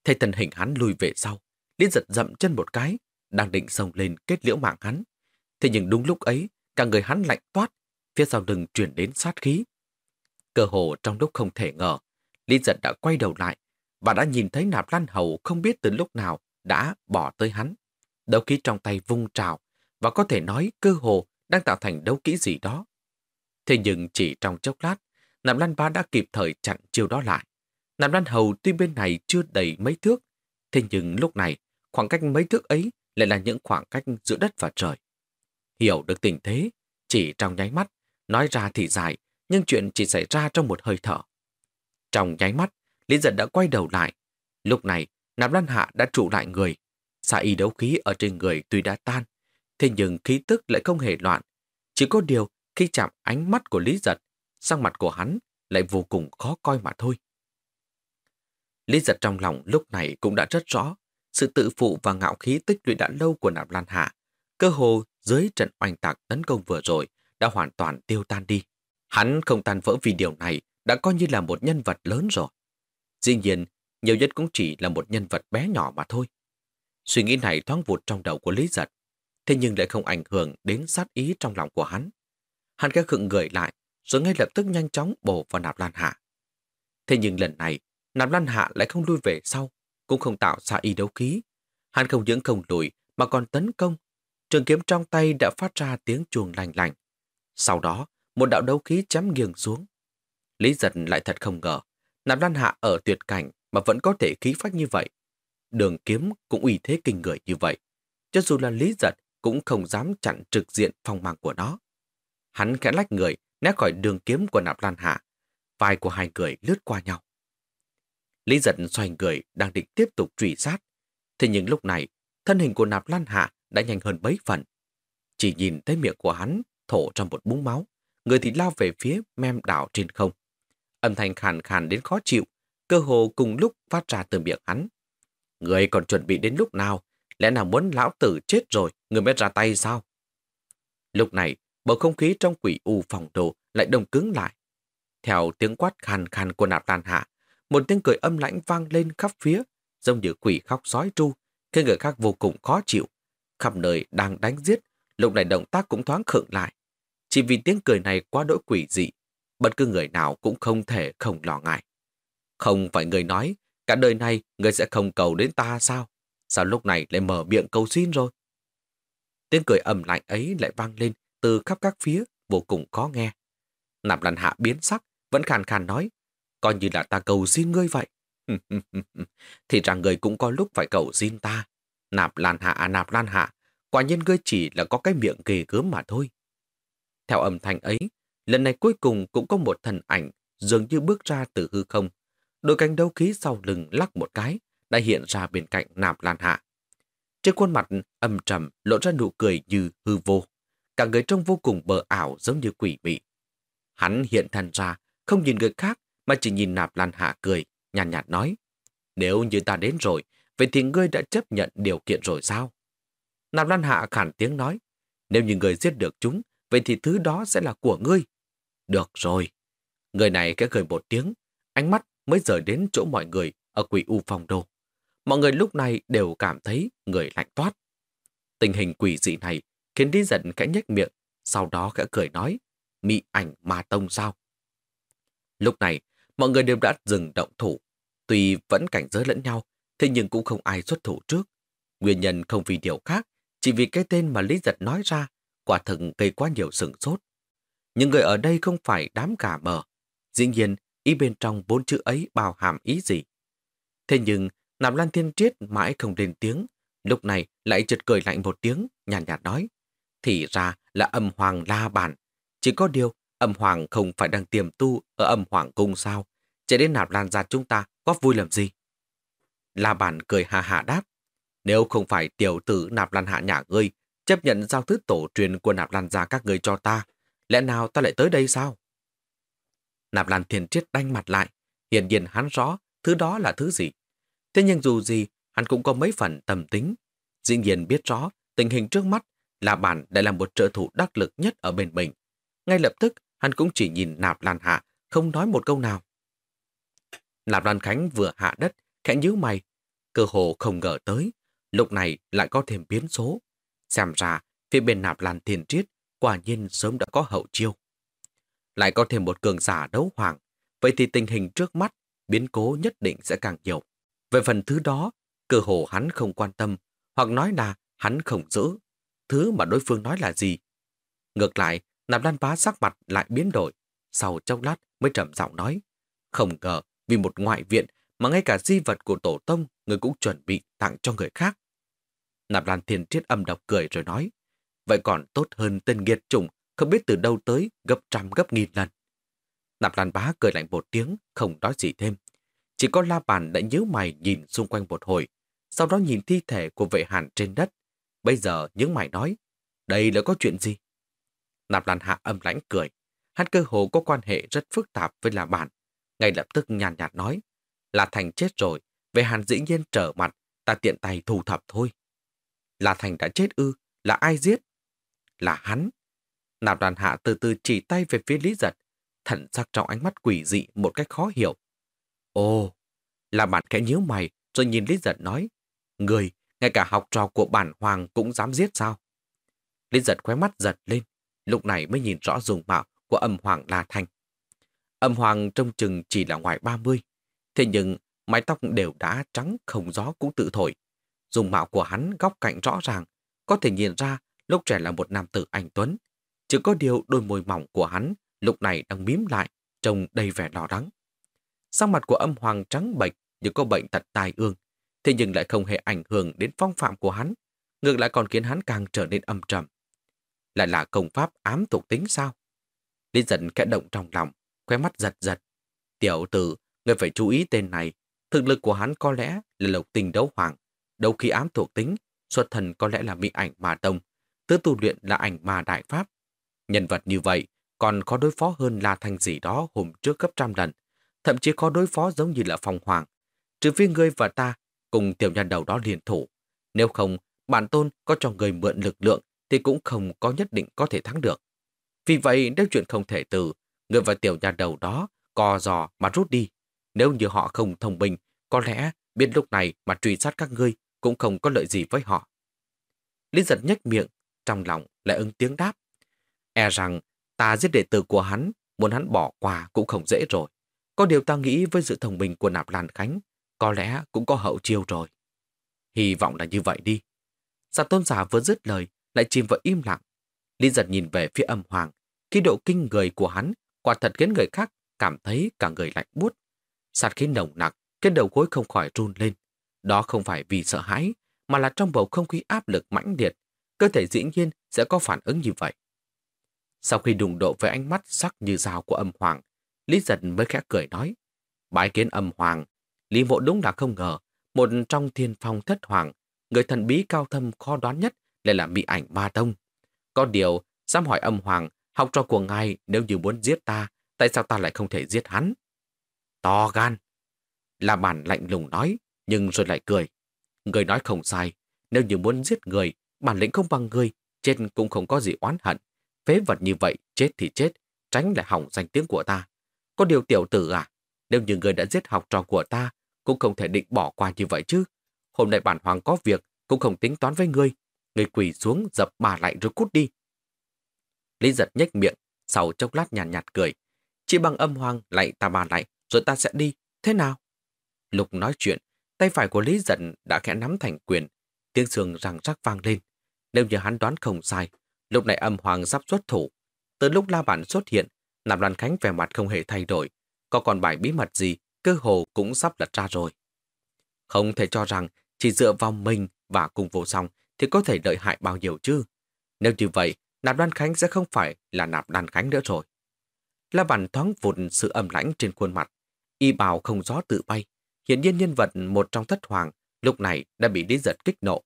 [SPEAKER 1] Thấy thân hình hắn lùi về sau, Liên giật dậm chân một cái, đang định xông lên kết liễu mạng hắn. Thế nhưng đúng lúc ấy, cả người hắn lạnh toát, phía sau lưng chuyển đến sát khí. Cơ hồ trong lúc không thể ngờ, Lý giật đã quay đầu lại và đã nhìn thấy nạp lan hầu không biết từ lúc nào đã bỏ tới hắn. Đấu khí trong tay vung trào và có thể nói cơ hồ đang tạo thành đấu kỹ gì đó. Thế nhưng chỉ trong chốc lát, Nạp Lan Ba đã kịp thời chặn chiêu đó lại. Nạp Lan Hầu tuy bên này chưa đầy mấy thước, thế nhưng lúc này khoảng cách mấy thước ấy lại là những khoảng cách giữa đất và trời. hiểu được tình thế, chỉ trong nháy mắt, nói ra thì dài, nhưng chuyện chỉ xảy ra trong một hơi thở. Trong nháy mắt, Lý giật đã quay đầu lại. Lúc này, Nạp Lan Hạ đã trụ lại người. Xa y đấu khí ở trên người tuy đã tan, thế nhưng khí tức lại không hề loạn. Chỉ có điều, khi chạm ánh mắt của Lý giật, sang mặt của hắn lại vô cùng khó coi mà thôi. Lý giật trong lòng lúc này cũng đã rất rõ, sự tự phụ và ngạo khí tích lũy đã lâu của Nạp Lan Hạ, cơ hồ dưới trận oanh tạc tấn công vừa rồi đã hoàn toàn tiêu tan đi. Hắn không tan vỡ vì điều này đã coi như là một nhân vật lớn rồi. Dĩ nhiên, nhiều nhất cũng chỉ là một nhân vật bé nhỏ mà thôi. Suy nghĩ này thoáng vụt trong đầu của Lý Giật, thế nhưng lại không ảnh hưởng đến sát ý trong lòng của hắn. Hắn khẽ khựng người lại, rồi ngay lập tức nhanh chóng bổ vào nạp lan hạ. Thế nhưng lần này, nạp lan hạ lại không lui về sau, cũng không tạo ra y đấu khí. Hắn không những không lùi, mà còn tấn công. Trường kiếm trong tay đã phát ra tiếng chuồng lành lành. Sau đó, một đạo đấu khí chém nghiêng xuống. Lý giật lại thật không ngờ, nạp lan hạ ở tuyệt cảnh mà vẫn có thể khí phách như vậy. Đường kiếm cũng uy thế kinh người như vậy. Cho dù là lý giật cũng không dám chặn trực diện phong mang của nó. Hắn khẽ lách người, né khỏi đường kiếm của nạp lan hạ. Vai của hai người lướt qua nhau. Lý giật xoay người đang định tiếp tục truy sát. Thế nhưng lúc này, thân hình của nạp lan hạ đã nhanh hơn mấy phần. Chỉ nhìn thấy miệng của hắn thổ trong một búng máu, người thì lao về phía mem đảo trên không. Âm thanh khàn khàn đến khó chịu, cơ hồ cùng lúc phát ra từ miệng hắn. Người còn chuẩn bị đến lúc nào? Lẽ nào muốn lão tử chết rồi, người mới ra tay sao? Lúc này, bầu không khí trong quỷ u phòng đồ lại đông cứng lại. Theo tiếng quát khàn khàn của nạp lan hạ, một tiếng cười âm lãnh vang lên khắp phía, giống như quỷ khóc sói tru, khiến người khác vô cùng khó chịu. Khắp nơi đang đánh giết, lúc này động tác cũng thoáng khựng lại. Chỉ vì tiếng cười này quá đỗi quỷ dị, bất cứ người nào cũng không thể không lo ngại. Không phải người nói, cả đời này người sẽ không cầu đến ta sao? Sao lúc này lại mở miệng cầu xin rồi? Tiếng cười ầm lạnh ấy lại vang lên từ khắp các phía, vô cùng khó nghe. Nạp Lan Hạ biến sắc, vẫn khàn khàn nói, coi như là ta cầu xin ngươi vậy. *laughs* Thì rằng người cũng có lúc phải cầu xin ta. Nạp Lan Hạ à Nạp Lan Hạ, quả nhiên ngươi chỉ là có cái miệng kỳ gớm mà thôi. Theo âm thanh ấy, lần này cuối cùng cũng có một thần ảnh dường như bước ra từ hư không. Đôi cánh đấu khí sau lưng lắc một cái, đã hiện ra bên cạnh Nạp Lan Hạ. Trên khuôn mặt âm trầm lộ ra nụ cười như hư vô. Cả người trông vô cùng bờ ảo giống như quỷ mị. Hắn hiện thân ra, không nhìn người khác mà chỉ nhìn Nạp Lan Hạ cười, nhàn nhạt, nhạt nói. Nếu như ta đến rồi, vậy thì ngươi đã chấp nhận điều kiện rồi sao? Nạp Lan Hạ khản tiếng nói. Nếu như người giết được chúng, vậy thì thứ đó sẽ là của ngươi. Được rồi. Người này kẽ cười một tiếng, ánh mắt mới rời đến chỗ mọi người ở quỷ u phòng đồ. Mọi người lúc này đều cảm thấy người lạnh toát. Tình hình quỷ dị này khiến đi giận khẽ nhếch miệng, sau đó khẽ cười nói, mị ảnh ma tông sao? Lúc này, mọi người đều đã dừng động thủ. Tuy vẫn cảnh giới lẫn nhau, thế nhưng cũng không ai xuất thủ trước. Nguyên nhân không vì điều khác, chỉ vì cái tên mà Lý Giật nói ra, quả thực gây quá nhiều sừng sốt. Những người ở đây không phải đám gà mờ. Dĩ nhiên, ý bên trong bốn chữ ấy bao hàm ý gì. Thế nhưng, Nạp Lan Thiên Triết mãi không lên tiếng, lúc này lại chợt cười lạnh một tiếng, nhàn nhạt, nhạt nói. Thì ra là âm hoàng la bàn. Chỉ có điều, âm hoàng không phải đang tiềm tu ở âm hoàng cung sao? Chạy đến Nạp Lan ra chúng ta có vui làm gì? La bàn cười hà hà đáp. Nếu không phải tiểu tử Nạp Lan hạ nhà ngươi, chấp nhận giao thứ tổ truyền của Nạp Lan ra các người cho ta, lẽ nào ta lại tới đây sao? Nạp Lan Thiên Triết đanh mặt lại, hiển nhiên hắn rõ thứ đó là thứ gì. Thế nhưng dù gì, hắn cũng có mấy phần tầm tính. Dĩ nhiên biết rõ tình hình trước mắt là bản đã là một trợ thủ đắc lực nhất ở bên mình. Ngay lập tức, hắn cũng chỉ nhìn Nạp Lan Hạ, không nói một câu nào. Nạp Lan Khánh vừa hạ đất, khẽ nhíu mày. Cơ hồ không ngờ tới, lúc này lại có thêm biến số. Xem ra, phía bên Nạp Lan Thiên Triết quả nhiên sớm đã có hậu chiêu. Lại có thêm một cường giả đấu hoàng, vậy thì tình hình trước mắt, biến cố nhất định sẽ càng nhiều. Về phần thứ đó, cơ hồ hắn không quan tâm, hoặc nói là hắn không giữ. Thứ mà đối phương nói là gì? Ngược lại, Nạp Lan Bá sắc mặt lại biến đổi. Sau chốc lát mới trầm giọng nói. Không ngờ, vì một ngoại viện mà ngay cả di vật của tổ tông người cũng chuẩn bị tặng cho người khác. Nạp Lan Thiên Triết âm độc cười rồi nói. vậy còn tốt hơn tên nghiệt trùng không biết từ đâu tới gấp trăm gấp nghìn lần. Nạp Lan Bá cười lạnh một tiếng, không nói gì thêm. Chỉ có La Bàn đã nhớ mày nhìn xung quanh một hồi, sau đó nhìn thi thể của vệ hàn trên đất. Bây giờ những mày nói, đây là có chuyện gì? Nạp Lan Hạ âm lãnh cười. Hắn cơ hồ có quan hệ rất phức tạp với La Bàn. Ngay lập tức nhàn nhạt nói, La Thành chết rồi, vệ hàn dĩ nhiên trở mặt, ta tiện tay thu thập thôi là Thành đã chết ư, là ai giết? Là hắn. Nạp đoàn Hạ từ từ chỉ tay về phía Lý Giật, thần sắc trong ánh mắt quỷ dị một cách khó hiểu. Ồ, là bạn khẽ nhíu mày rồi nhìn Lý Giật nói, Người, ngay cả học trò của bản hoàng cũng dám giết sao? Lý Giật khóe mắt giật lên, lúc này mới nhìn rõ dùng mạo của âm hoàng La thành Âm hoàng trông chừng chỉ là ngoài 30, thế nhưng mái tóc đều đã trắng không gió cũng tự thổi. Dùng mạo của hắn góc cạnh rõ ràng, có thể nhìn ra lúc trẻ là một nam tử anh Tuấn. Chỉ có điều đôi môi mỏng của hắn lúc này đang mím lại, trông đầy vẻ lo lắng. Sang mặt của âm hoàng trắng bệch như có bệnh tật tai ương, thế nhưng lại không hề ảnh hưởng đến phong phạm của hắn, ngược lại còn khiến hắn càng trở nên âm trầm. Lại là công pháp ám thuộc tính sao? Lý giận kẽ động trong lòng, khóe mắt giật giật. Tiểu tử, người phải chú ý tên này. Thực lực của hắn có lẽ là lộc tình đấu hoàng. Đầu khí ám thuộc tính, xuất thần có lẽ là mỹ ảnh mà tông. Tứ tu luyện là ảnh mà đại pháp. Nhân vật như vậy còn có đối phó hơn là thành gì đó hôm trước gấp trăm lần. Thậm chí có đối phó giống như là phong hoàng. Trừ phi ngươi và ta cùng tiểu nhân đầu đó liền thủ. Nếu không, bản tôn có cho người mượn lực lượng thì cũng không có nhất định có thể thắng được. Vì vậy, nếu chuyện không thể từ, người và tiểu nhà đầu đó co giò mà rút đi. Nếu như họ không thông minh, có lẽ biết lúc này mà truy sát các ngươi cũng không có lợi gì với họ. Lý giật nhếch miệng, trong lòng lại ứng tiếng đáp. E rằng ta giết đệ tử của hắn, muốn hắn bỏ qua cũng không dễ rồi. Có điều ta nghĩ với sự thông minh của nạp Lan Khánh, có lẽ cũng có hậu chiêu rồi. Hy vọng là như vậy đi. Giả tôn giả vừa dứt lời, lại chìm vào im lặng. Lý giật nhìn về phía âm hoàng. Khi độ kinh người của hắn, quả thật khiến người khác cảm thấy cả người lạnh buốt. Sát khí nồng nặc, cái đầu gối không khỏi run lên. Đó không phải vì sợ hãi, mà là trong bầu không khí áp lực mãnh liệt. Cơ thể dĩ nhiên sẽ có phản ứng như vậy. Sau khi đụng độ với ánh mắt sắc như dao của âm hoàng, Lý giật mới khẽ cười nói. Bái kiến âm hoàng, Lý mộ đúng là không ngờ, một trong thiên phong thất hoàng, người thần bí cao thâm khó đoán nhất lại là mỹ ảnh ma tông. Có điều, dám hỏi âm hoàng, học trò của ngài nếu như muốn giết ta, tại sao ta lại không thể giết hắn? To gan! Là bản lạnh lùng nói, nhưng rồi lại cười. Người nói không sai, nếu như muốn giết người, bản lĩnh không bằng người, chết cũng không có gì oán hận. Phế vật như vậy, chết thì chết, tránh lại hỏng danh tiếng của ta. Có điều tiểu tử à, nếu như người đã giết học trò của ta, cũng không thể định bỏ qua như vậy chứ. Hôm nay bản hoàng có việc, cũng không tính toán với ngươi. Ngươi quỳ xuống dập bà lại rồi cút đi. Lý giật nhếch miệng, sau chốc lát nhàn nhạt, nhạt cười. Chỉ bằng âm hoàng lại ta bà lại, rồi ta sẽ đi. Thế nào? Lục nói chuyện, tay phải của Lý Dận đã khẽ nắm thành quyền. Tiếng sườn răng rắc vang lên. Nếu như hắn đoán không sai, lúc này âm hoàng sắp xuất thủ. Từ lúc La Bản xuất hiện, Nạp Lan Khánh vẻ mặt không hề thay đổi. Có còn bài bí mật gì, cơ hồ cũng sắp lật ra rồi. Không thể cho rằng chỉ dựa vào mình và cùng vô song thì có thể đợi hại bao nhiêu chứ. Nếu như vậy, Nạp Lan Khánh sẽ không phải là Nạp Lan Khánh nữa rồi. La Bản thoáng vụt sự âm lãnh trên khuôn mặt. Y bào không gió tự bay. Hiện nhiên nhân vật một trong thất hoàng lúc này đã bị lý giật kích nộ.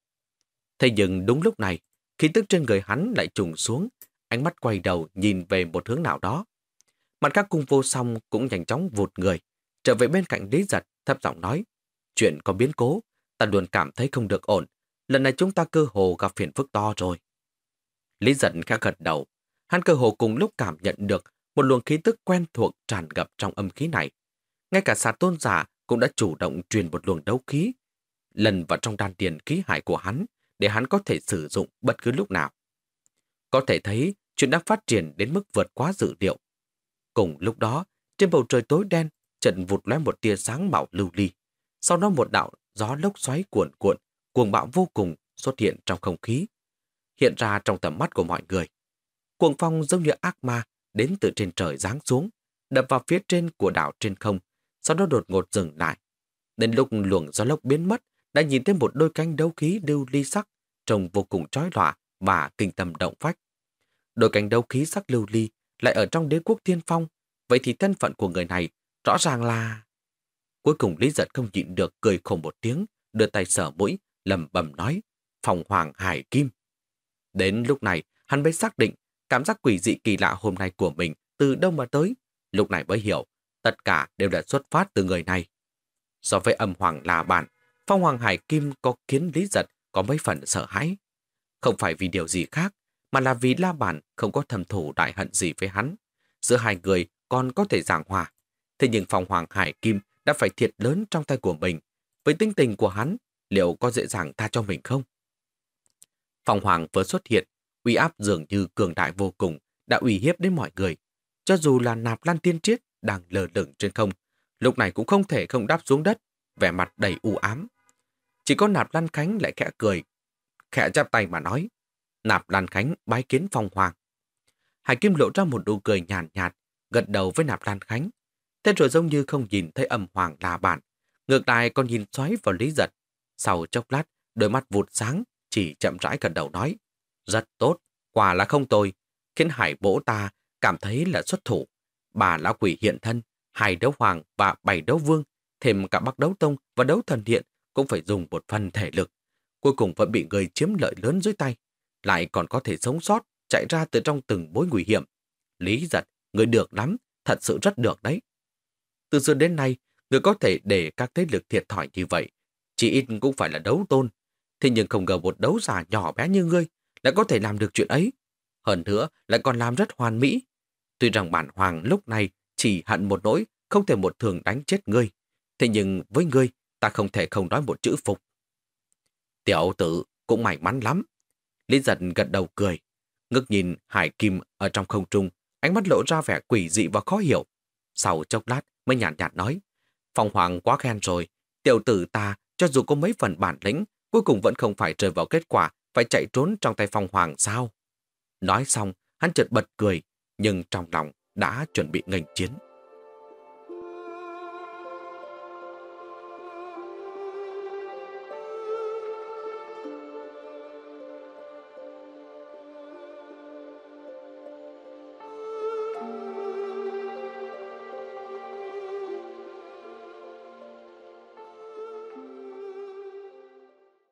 [SPEAKER 1] Thế nhưng đúng lúc này, khí tức trên người hắn lại trùng xuống, ánh mắt quay đầu nhìn về một hướng nào đó. Mặt các cung vô song cũng nhanh chóng vụt người, trở về bên cạnh Lý Giật, thấp giọng nói. Chuyện có biến cố, ta luôn cảm thấy không được ổn. Lần này chúng ta cơ hồ gặp phiền phức to rồi. Lý Giật khẽ gật đầu. Hắn cơ hồ cùng lúc cảm nhận được một luồng khí tức quen thuộc tràn ngập trong âm khí này. Ngay cả xà tôn giả cũng đã chủ động truyền một luồng đấu khí lần vào trong đan tiền khí hải của hắn để hắn có thể sử dụng bất cứ lúc nào. Có thể thấy chuyện đã phát triển đến mức vượt quá dự liệu. Cùng lúc đó, trên bầu trời tối đen, trận vụt lóe một tia sáng màu lưu ly. Sau đó một đạo gió lốc xoáy cuộn cuộn, cuồng bão vô cùng xuất hiện trong không khí. Hiện ra trong tầm mắt của mọi người. Cuồng phong giống như ác ma đến từ trên trời giáng xuống, đập vào phía trên của đảo trên không, sau đó đột ngột dừng lại. Đến lúc luồng gió lốc biến mất, đã nhìn thấy một đôi cánh đấu khí lưu ly sắc, trông vô cùng trói lọa, và kinh tâm động phách. Đôi cánh đấu khí sắc lưu ly lại ở trong đế quốc thiên phong, vậy thì thân phận của người này rõ ràng là... Cuối cùng Lý Giật không nhịn được cười khổ một tiếng, đưa tay sở mũi, lầm bầm nói, phòng hoàng hải kim. Đến lúc này, hắn mới xác định cảm giác quỷ dị kỳ lạ hôm nay của mình từ đâu mà tới. Lúc này mới hiểu, tất cả đều đã xuất phát từ người này. So với âm hoàng là bạn, phong hoàng hải kim có kiến Lý Giật có mấy phần sợ hãi. Không phải vì điều gì khác, mà là vì La Bản không có thầm thủ đại hận gì với hắn. Giữa hai người còn có thể giảng hòa. Thế nhưng Phong Hoàng Hải Kim đã phải thiệt lớn trong tay của mình. Với tinh tình của hắn, liệu có dễ dàng tha cho mình không? Phong Hoàng vừa xuất hiện, uy áp dường như cường đại vô cùng, đã uy hiếp đến mọi người. Cho dù là nạp lan tiên triết đang lờ lửng trên không, lúc này cũng không thể không đáp xuống đất, vẻ mặt đầy u ám. Chỉ có nạp lan khánh lại khẽ cười, khẽ chắp tay mà nói, nạp lan khánh bái kiến phong hoàng. Hải Kim lộ ra một nụ cười nhàn nhạt, nhạt, gật đầu với nạp lan khánh. Thế rồi giống như không nhìn thấy âm hoàng là bạn, ngược lại còn nhìn xoáy vào lý giật. Sau chốc lát, đôi mắt vụt sáng, chỉ chậm rãi gật đầu nói. Rất tốt, quả là không tồi, khiến hải bỗ ta cảm thấy là xuất thủ. Bà lão quỷ hiện thân, hai đấu hoàng và bảy đấu vương, thêm cả bắc đấu tông và đấu thần thiện cũng phải dùng một phần thể lực. Cuối cùng vẫn bị người chiếm lợi lớn dưới tay, lại còn có thể sống sót, chạy ra từ trong từng mối nguy hiểm. Lý giật, người được lắm, thật sự rất được đấy. Từ xưa đến nay, người có thể để các thế lực thiệt thòi như vậy, chỉ ít cũng phải là đấu tôn. Thế nhưng không ngờ một đấu giả nhỏ bé như ngươi lại có thể làm được chuyện ấy. Hơn nữa lại còn làm rất hoàn mỹ. Tuy rằng bản hoàng lúc này chỉ hận một nỗi không thể một thường đánh chết ngươi. Thế nhưng với ngươi, ta không thể không nói một chữ phục. Tiểu tử cũng may mắn lắm. Lý giật gật đầu cười. Ngước nhìn hải kim ở trong không trung, ánh mắt lộ ra vẻ quỷ dị và khó hiểu. Sau chốc lát mới nhàn nhạt, nhạt nói, Phong Hoàng quá khen rồi, tiểu tử ta cho dù có mấy phần bản lĩnh, cuối cùng vẫn không phải rơi vào kết quả phải chạy trốn trong tay Phong Hoàng sao? Nói xong, hắn chợt bật cười, nhưng trong lòng đã chuẩn bị ngành chiến.